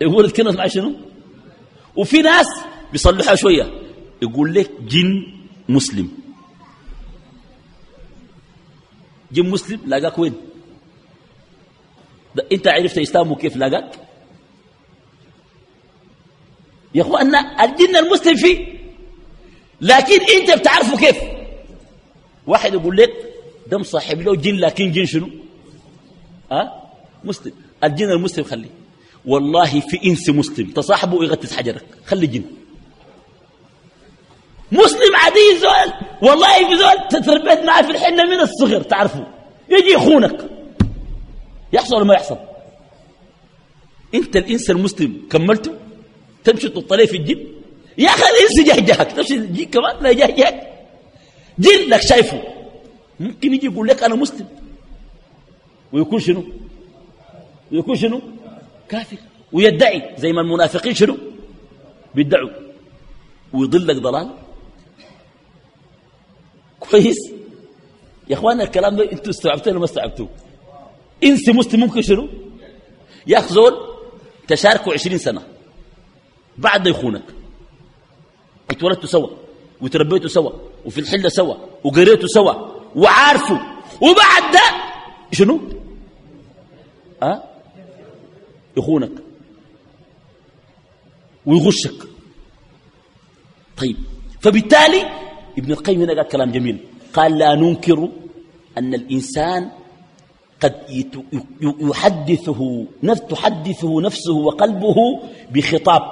يقول اتكلمت معايا شنو؟ وفي ناس بيصلحها شوية. يقول لك جن مسلم. جن مسلم لاقاك وين؟ انت عرفت إسلامه كيف لاقاك؟ يا اخوانا الجن المسلم فيه لكن انت بتعرفه كيف؟ واحد يقول لك ده مصاحب له جن لكن جن شنو؟ أه؟ مسلم. الجن المسلم خليه. والله في إنس مسلم. تصاحبه يغتس حجرك. خلي جن. مسلم عادي زول. والله في زول تتربيت معه في الحنه من الصغر تعرفه. يجي يخونك. يحصل ما يحصل؟ أنت الإنس المسلم كملته؟ تمشي تطلع في الجن؟ يا أخي الإنس جهجهك. تمشي الجن كمان؟ لا جهجهك جن لك شايفه. ممكن يجي يقول لك أنا مسلم. ويكون شنو؟ ويكون شنو؟ كافر ويدعي زي ما المنافقين شنو؟ بيدعوا. ويضلك ضلال. كويس؟ يا اخوانا الكلام ده أنتوا استوعبتوه ولا ما استوعبتوه؟ انسي مسلم ممكن شنو؟ يا اخ زول تشاركوا عشرين سنة. بعد يخونك. اتولدتوا سوا وتربيتوا سوا وفي الحلة سوا وقريتوا سوا وعارفوا. وبعد ده شنو؟ أه؟ يخونك ويغشك. طيب فبالتالي ابن القيم هنا قال كلام جميل. قال لا ننكر أن الإنسان قد يحدثه تحدثه نفسه وقلبه بخطاب.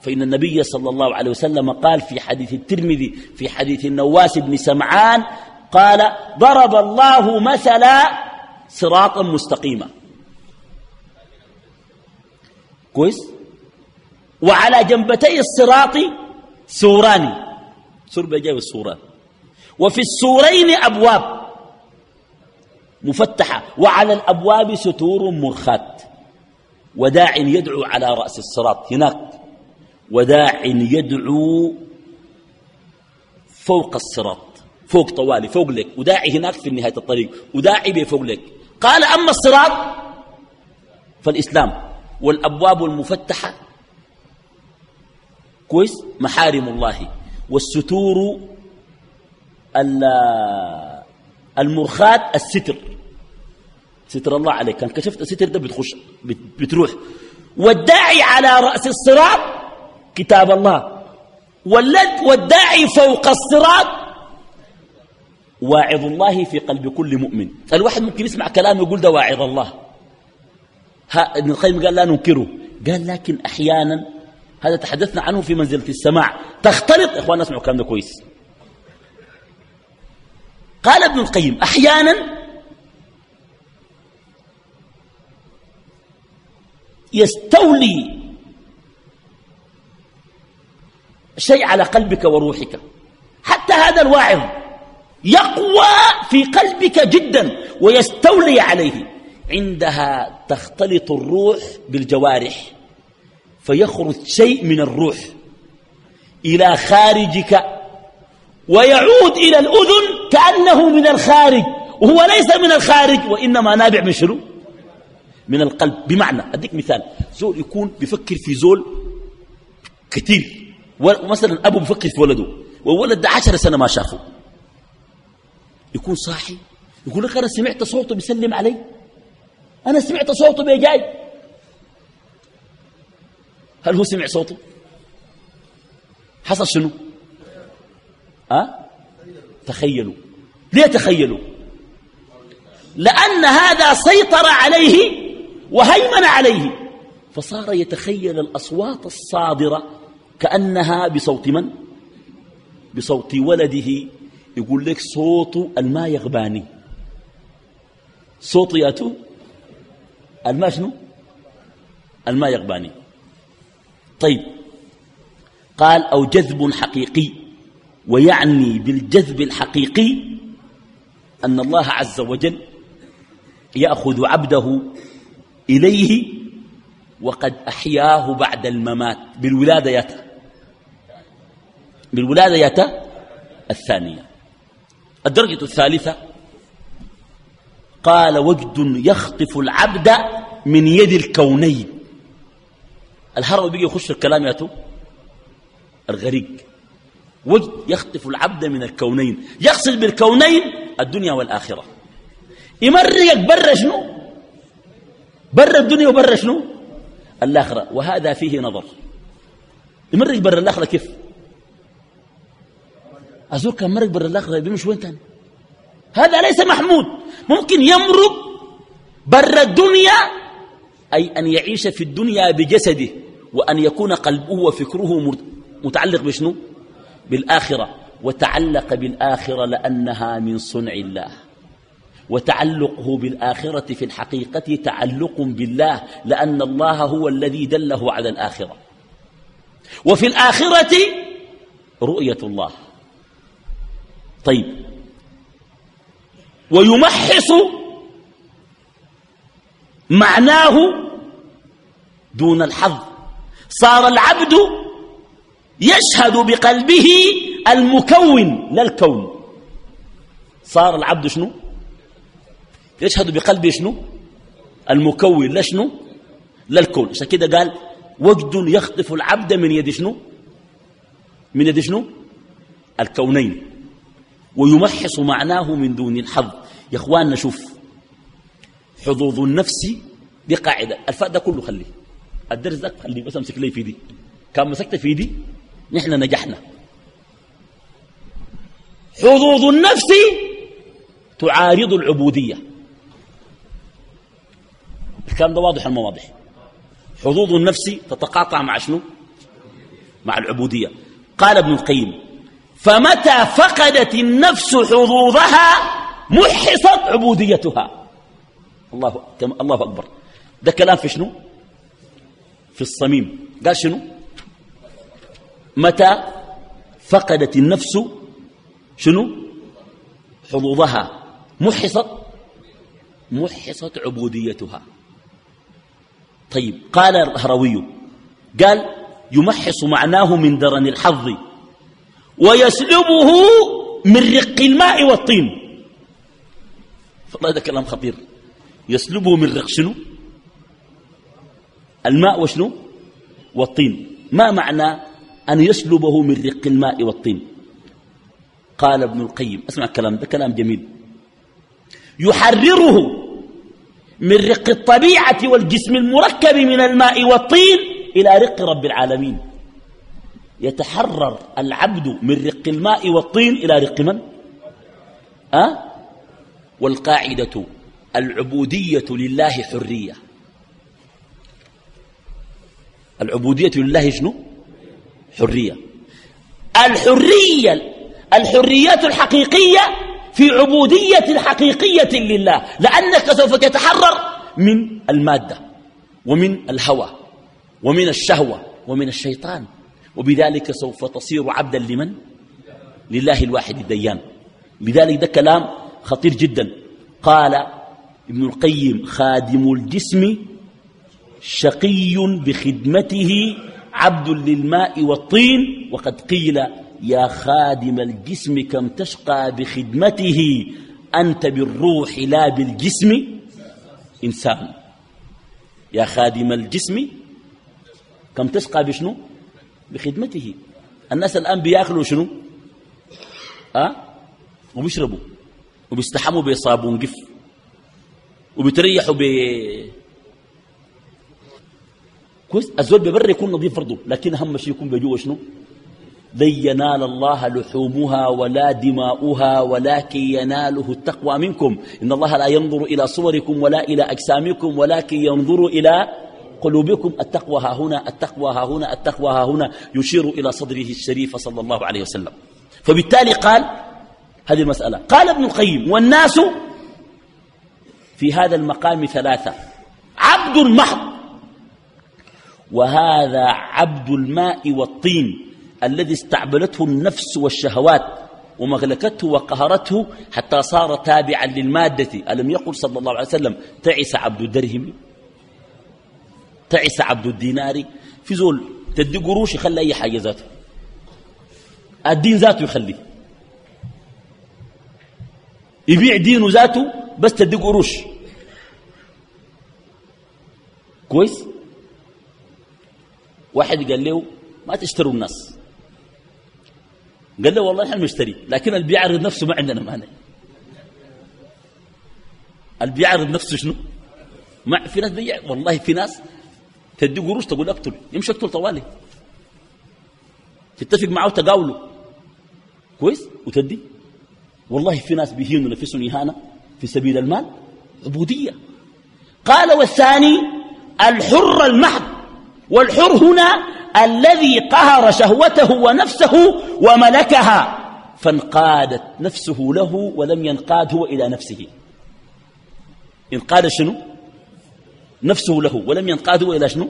فإن النبي صلى الله عليه وسلم قال في حديث الترمذي في حديث النواس بن سمعان قال ضرب الله مثلا صراطا مستقيما. كويس؟ وعلى جنبتي الصراط سوران. سور بجاوي السوران وفي السورين أبواب مفتحة. وعلى الأبواب ستور مرخات وداع يدعو على رأس الصراط هناك. وداع يدعو فوق الصراط. فوق طوالي فوق لك. وداعي هناك في نهاية الطريق. وداعي بفوق لك. قال أما الصراط فالإسلام. والأبواب المفتحة. كويس؟ محارم الله. والستور المرخات الستر. ستر الله عليك. كان كشفت الستر ده بتخش بتروح. والداعي على رأس الصراط كتاب الله. والداعي فوق الصراط واعظ الله في قلب كل مؤمن. الواحد ممكن يسمع كلام يقول ده واعظ الله. ابن القيم قال لا ننكره. قال لكن أحيانا هذا تحدثنا عنه في منزلة السماع. تختلط إخواننا اسمعوا الكلام ده كويس. قال ابن القيم أحيانا يستولي شيء على قلبك وروحك. حتى هذا الواعظ يقوى في قلبك جدا ويستولي عليه. عندها تختلط الروح بالجوارح فيخرج شيء من الروح إلى خارجك ويعود إلى الأذن كأنه من الخارج وهو ليس من الخارج وإنما نابع من شنو؟ من القلب. بمعنى أديك مثال زول يكون بيفكر في زول كثير ومثلا أبو بيفكر في ولده والولد ده عشر سنة ما شافه. يكون صاحي يقول لك أنا سمعت صوته بيسلم علي. أنا سمعت صوته بيجاي. هل هو سمع صوته؟ حصل شنو؟ أه؟ تخيلوا. ليه تخيلوا؟ لأن هذا سيطر عليه وهيمن عليه. فصار يتخيل الأصوات الصادرة كأنها بصوت من؟ بصوت ولده. يقول لك صوت الماء يغباني صوت ياتو؟ الماء شنو؟ الماء يغباني. طيب. قال أو جذب حقيقي ويعني بالجذب الحقيقي أن الله عز وجل يأخذ عبده إليه وقد أحياه بعد الممات. بالولادة ياتا بالولادة ياتا الثانية. الدرجة الثالثة قال وجد يخطف العبد من يد الكونين. الهرم بيجي يخش الكلام ياتو الغريق. وجد يخطف العبد من الكونين. يقصد بالكونين الدنيا والآخرة. يمرقك برا شنو؟ برا الدنيا وبرا شنو؟ الآخرة. وهذا فيه نظر. يمرق برا الآخرة كيف؟ أزور كان مرق برا الآخرة بيمشي وين تاني. هذا ليس محمود. ممكن يمرق برا الدنيا أي أن يعيش في الدنيا بجسده وأن يكون قلبه وفكره متعلق بشنو؟ بالآخرة. وتعلق بالآخرة لأنها من صنع الله. وتعلقه بالآخرة في الحقيقة تعلق بالله لأن الله هو الذي دله على الآخرة. وفي الآخرة رؤية الله. طيب ويمحص معناه دون الحظ. صار العبد يشهد بقلبه المكون لا الكون. صار العبد شنو؟ يشهد بقلبه شنو؟ المكون لا شنو؟ لا الكون. عشان كده قال وجد يخطف العبد من يد شنو؟ من يد شنو؟ الكونين. ويمحص معناه من دون الحظ. يا اخواننا شوف حظوظ النفس دي قاعدة الفات ده كله خليه. الدرس ده خليه. بس أمسك لي في دي. كان مسكت في دي نحن نجحنا. حظوظ النفس تعارض العبودية. الكلام ده واضح ولا واضح؟ حظوظ النفس تتقاطع مع شنو؟ مع العبودية. قال ابن القيم فمتى فقدت النفس حظوظها محصت عبوديتها. الله الله أكبر. ده كلام في شنو؟ في الصميم. قال شنو؟ متى فقدت النفس شنو؟ حظوظها. محصت محصت عبوديتها. طيب قال الهروي قال يمحص معناه من درن الحظ ويسلبه من رق الماء والطين. والله هذا كلام خطير. يسلبه من رق شنو؟ الماء وشنو؟ والطين. ما معنى أن يسلبه من رق الماء والطين؟ قال ابن القيم اسمع الكلام ده كلام جميل. يحرره من رق الطبيعة والجسم المركب من الماء والطين إلى رق رب العالمين. يتحرر العبد من رق الماء والطين إلى رق من؟ أه؟ والقاعدة العبودية لله حرية. العبودية لله شنو؟ حرية. الحرية الحريات الحقيقية في عبودية حقيقية لله لأنك سوف تتحرر من المادة ومن الهوى ومن الشهوة ومن الشيطان وبذلك سوف تصير عبدا لمن؟ لله الواحد الديان. لذلك ده كلام خطير جدا. قال ابن القيم خادم الجسم شقي بخدمته عبد للماء والطين. وقد قيل يا خادم الجسم كم تشقى بخدمته أنت بالروح لا بالجسم. إنسان. يا خادم الجسم كم تشقى بشنو؟ بخدمته. الناس الآن بيأكلوا شنو؟ أه؟ وبيشربوا. وبيستحموا بصابون قف. وبيتريحوا ب كويس. الزول ببر يكون نظيف برضه لكن اهم شيء يكون بجوا شنو؟ لن ينال الله لحومها ولا دماؤها ولكن يناله التقوى منكم. إن الله لا ينظر إلى صوركم ولا إلى أجسامكم ولكن ينظر إلى قلوبكم. التقوى ها هنا التقوى ها هنا التقوى ها هنا. يشير إلى صدره الشريف صلى الله عليه وسلم. فبالتالي قال هذه المسألة. قال ابن القيم والناس في هذا المقام ثلاثة عبد محض وهذا عبد الماء والطين الذي استعبلته النفس والشهوات ومغلكته وقهرته حتى صار تابعا للمادة. ألم يقل صلى الله عليه وسلم تعس عبد الدرهم تعس عبد الدينار؟ في زول تدي قروش يخلي أي حاجة ذاته. الدين ذاته يخليه. يبيع دينه ذاته بس تدي قروش. كويس؟ واحد قال له ما تشتروا الناس قال له والله إحنا بنشتري لكن اللي بيعرض نفسه ما عندنا مانع. اللي بيعرض نفسه شنو؟ ما في ناس بيع والله في ناس تدي قروش تقول اقتل يمشي اقتل طوالي. تتفق معه تقاوله كويس؟ وتدي؟ والله في ناس بيهينوا نفسهم إهانة في سبيل المال؟ عبودية. قال والثاني الحر المحض. والحر هنا الذي قهر شهوته ونفسه وملكها فانقادت نفسه له ولم ينقاد هو إلى نفسه. انقاد شنو؟ نفسه له ولم ينقاد هو إلى شنو؟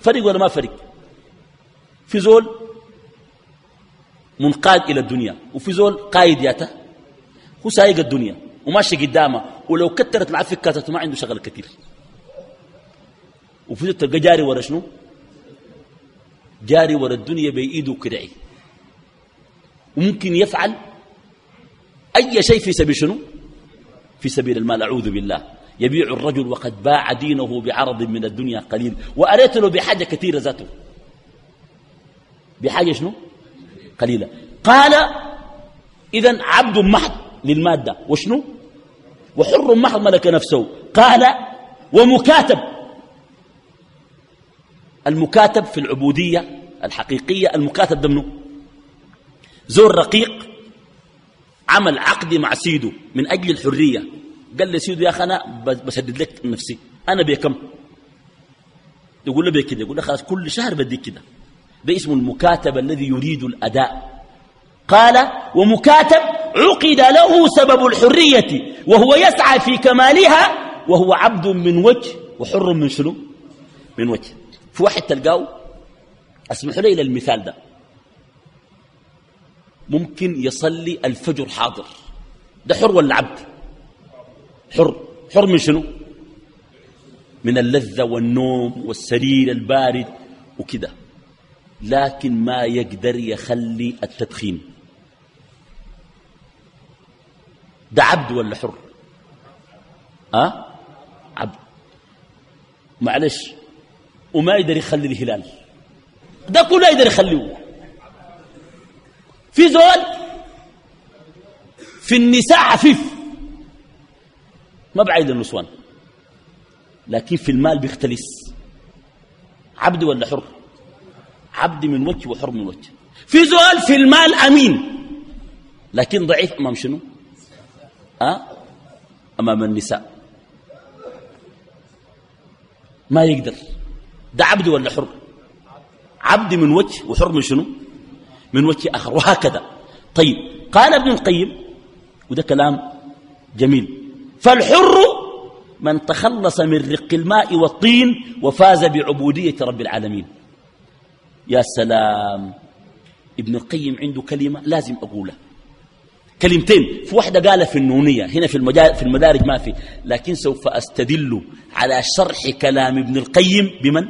فرق ولا ما فرق؟ في زول منقاد إلى الدنيا وفي زول قايد ياته؟ هو سايق الدنيا وماشي قدامه ولو كترت معاه فكاته ما عنده شغل كثير وفي تلقى جاري ورا شنو؟ جاري ورا الدنيا بإيده كرعي وممكن يفعل أي شيء في سبيل شنو؟ في سبيل المال. أعوذ بالله. يبيع الرجل وقد باع دينه بعرض من الدنيا قليل. وأريت له بحاجة كثيرة ذاته. بحاجة شنو؟ قليلة. قال إذا عبد محض. للمادة. وشنو؟ وحر محض ملك نفسه. قال ومكاتب. المكاتب في العبودية الحقيقية المكاتب ده منه زور رقيق عمل عقد مع سيده من أجل الحرية. قال لي سيده يا أخي أنا بسدد لك نفسي. أنا بكم؟ يقول له بكده يقول له خلاص كل شهر بديك كده. ده اسمه المكاتب الذي يريد الأداء. قال ومكاتب عقد له سبب الحرية وهو يسعى في كمالها وهو عبد من وجه وحر من شنو؟ من وجه. في واحد تلقاه أسمحوا لي للمثال ده. ممكن يصلي الفجر حاضر. ده حر ولا عبد؟ حر. حر من شنو؟ من اللذة والنوم والسرير البارد وكده. لكن ما يقدر يخلي التدخين. ده عبد ولا حر؟ أه؟ عبد. معلش. وما يقدر يخلي الهلال. ده كله يقدر يخليه. في زول في النساء عفيف. ما بعيد النسوان. لكن في المال بيختلس. عبد ولا حر؟ عبد من وجه وحر من وجه. في زول في المال أمين. لكن ضعيف أمام شنو؟ أمام النساء ما يقدر ده عبد ولا حر عبد من وجه وحر من شنو من وجه آخر وهكذا طيب قال ابن القيم وده كلام جميل فالحر من تخلص من رق الماء والطين وفاز بعبودية رب العالمين يا سلام ابن القيم عنده كلمة لازم أقولها كلمتين. في واحدة قالها في النونية هنا في, في المدارج ما في. لكن سوف أستدل على شرح كلام ابن القيم بمن؟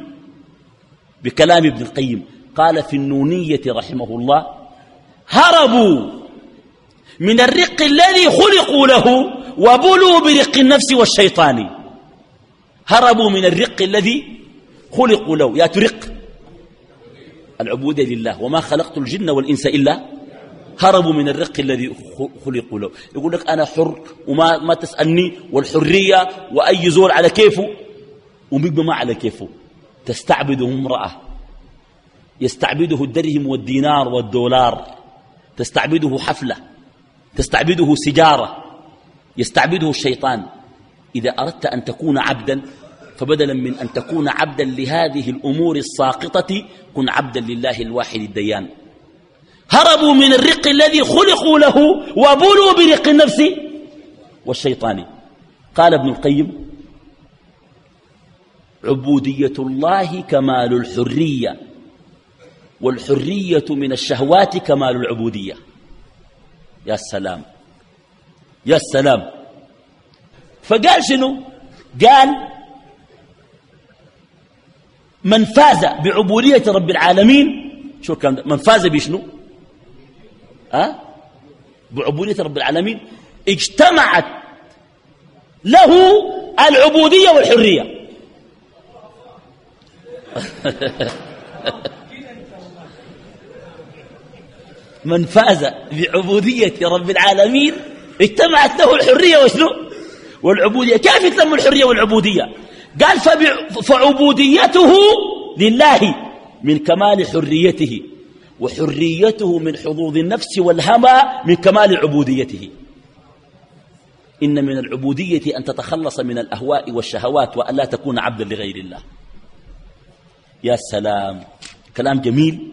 بكلام ابن القيم. قال في النونية رحمه الله هربوا من الرق الذي خلقوا له وبلوا برق النفس والشيطان. هربوا من الرق الذي خلقوا له. يا ترق. العبودية لله. وما خلقت الجن والإنس إلا هربوا من الرق الذي خلقوا له. يقول لك أنا حر وما ما تسألني والحرية وأي زول على كيفه؟ ومبقى ما على كيفه. تستعبده امرأة. يستعبده الدرهم والدينار والدولار. تستعبده حفلة. تستعبده سجارة. يستعبده الشيطان. إذا أردت أن تكون عبدا فبدلا من أن تكون عبدا لهذه الأمور الساقطة كن عبدا لله الواحد الديان. هربوا من الرق الذي خلقوا له وبلوا برق النفس والشيطان. قال ابن القيم عبودية الله كمال الحرية والحرية من الشهوات كمال العبودية. يا سلام يا سلام. فقال شنو؟ قال من فاز بعبودية رب العالمين شو كان من فاز بشنو؟ أه؟ بعبودية رب العالمين اجتمعت له العبودية والحرية. من فاز بعبودية رب العالمين اجتمعت له الحرية وشنو؟ والعبودية. كيف يتم الحرية والعبودية؟ قال فعبوديته لله من كمال حريته. وحريته من حظوظ النفس والهمى من كمال عبوديته. إن من العبودية أن تتخلص من الأهواء والشهوات وأن لا تكون عبدا لغير الله. يا سلام. كلام جميل.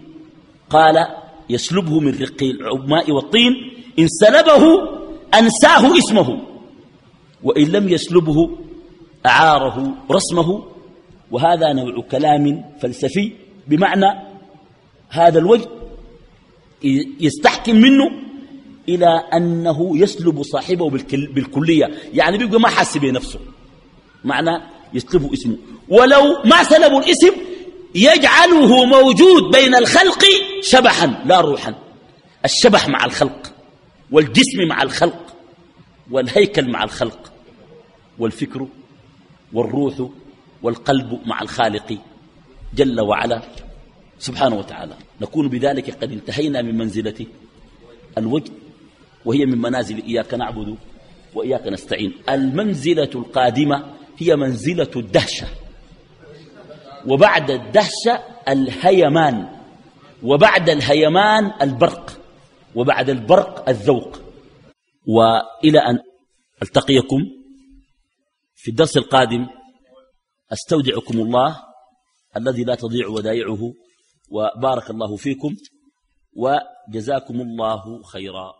قال يسلبه من رق الماء والطين. إن سلبه أنساه اسمه. وإن لم يسلبه أعاره رسمه. وهذا نوع كلام فلسفي بمعنى هذا الوجه يستحكم منه إلى أنه يسلب صاحبه بالكلية. يعني بيبقى ما حاسس بنفسه معنى يسلبه اسمه. ولو ما سلبوا الاسم يجعله موجود بين الخلق شبحا لا روحا. الشبح مع الخلق والجسم مع الخلق والهيكل مع الخلق والفكر والروح والقلب مع الخالق. جل وعلا سبحانه وتعالى. نكون بذلك قد انتهينا من منزلة الوجد وهي من منازل إياك نعبد وإياك نستعين. المنزلة القادمة هي منزلة الدهشة. وبعد الدهشة الهيمان وبعد الهيمان البرق وبعد البرق الذوق. وإلى أن ألتقيكم في الدرس القادم أستودعكم الله الذي لا تضيع ودائعه. وبارك الله فيكم وجزاكم الله خيرا.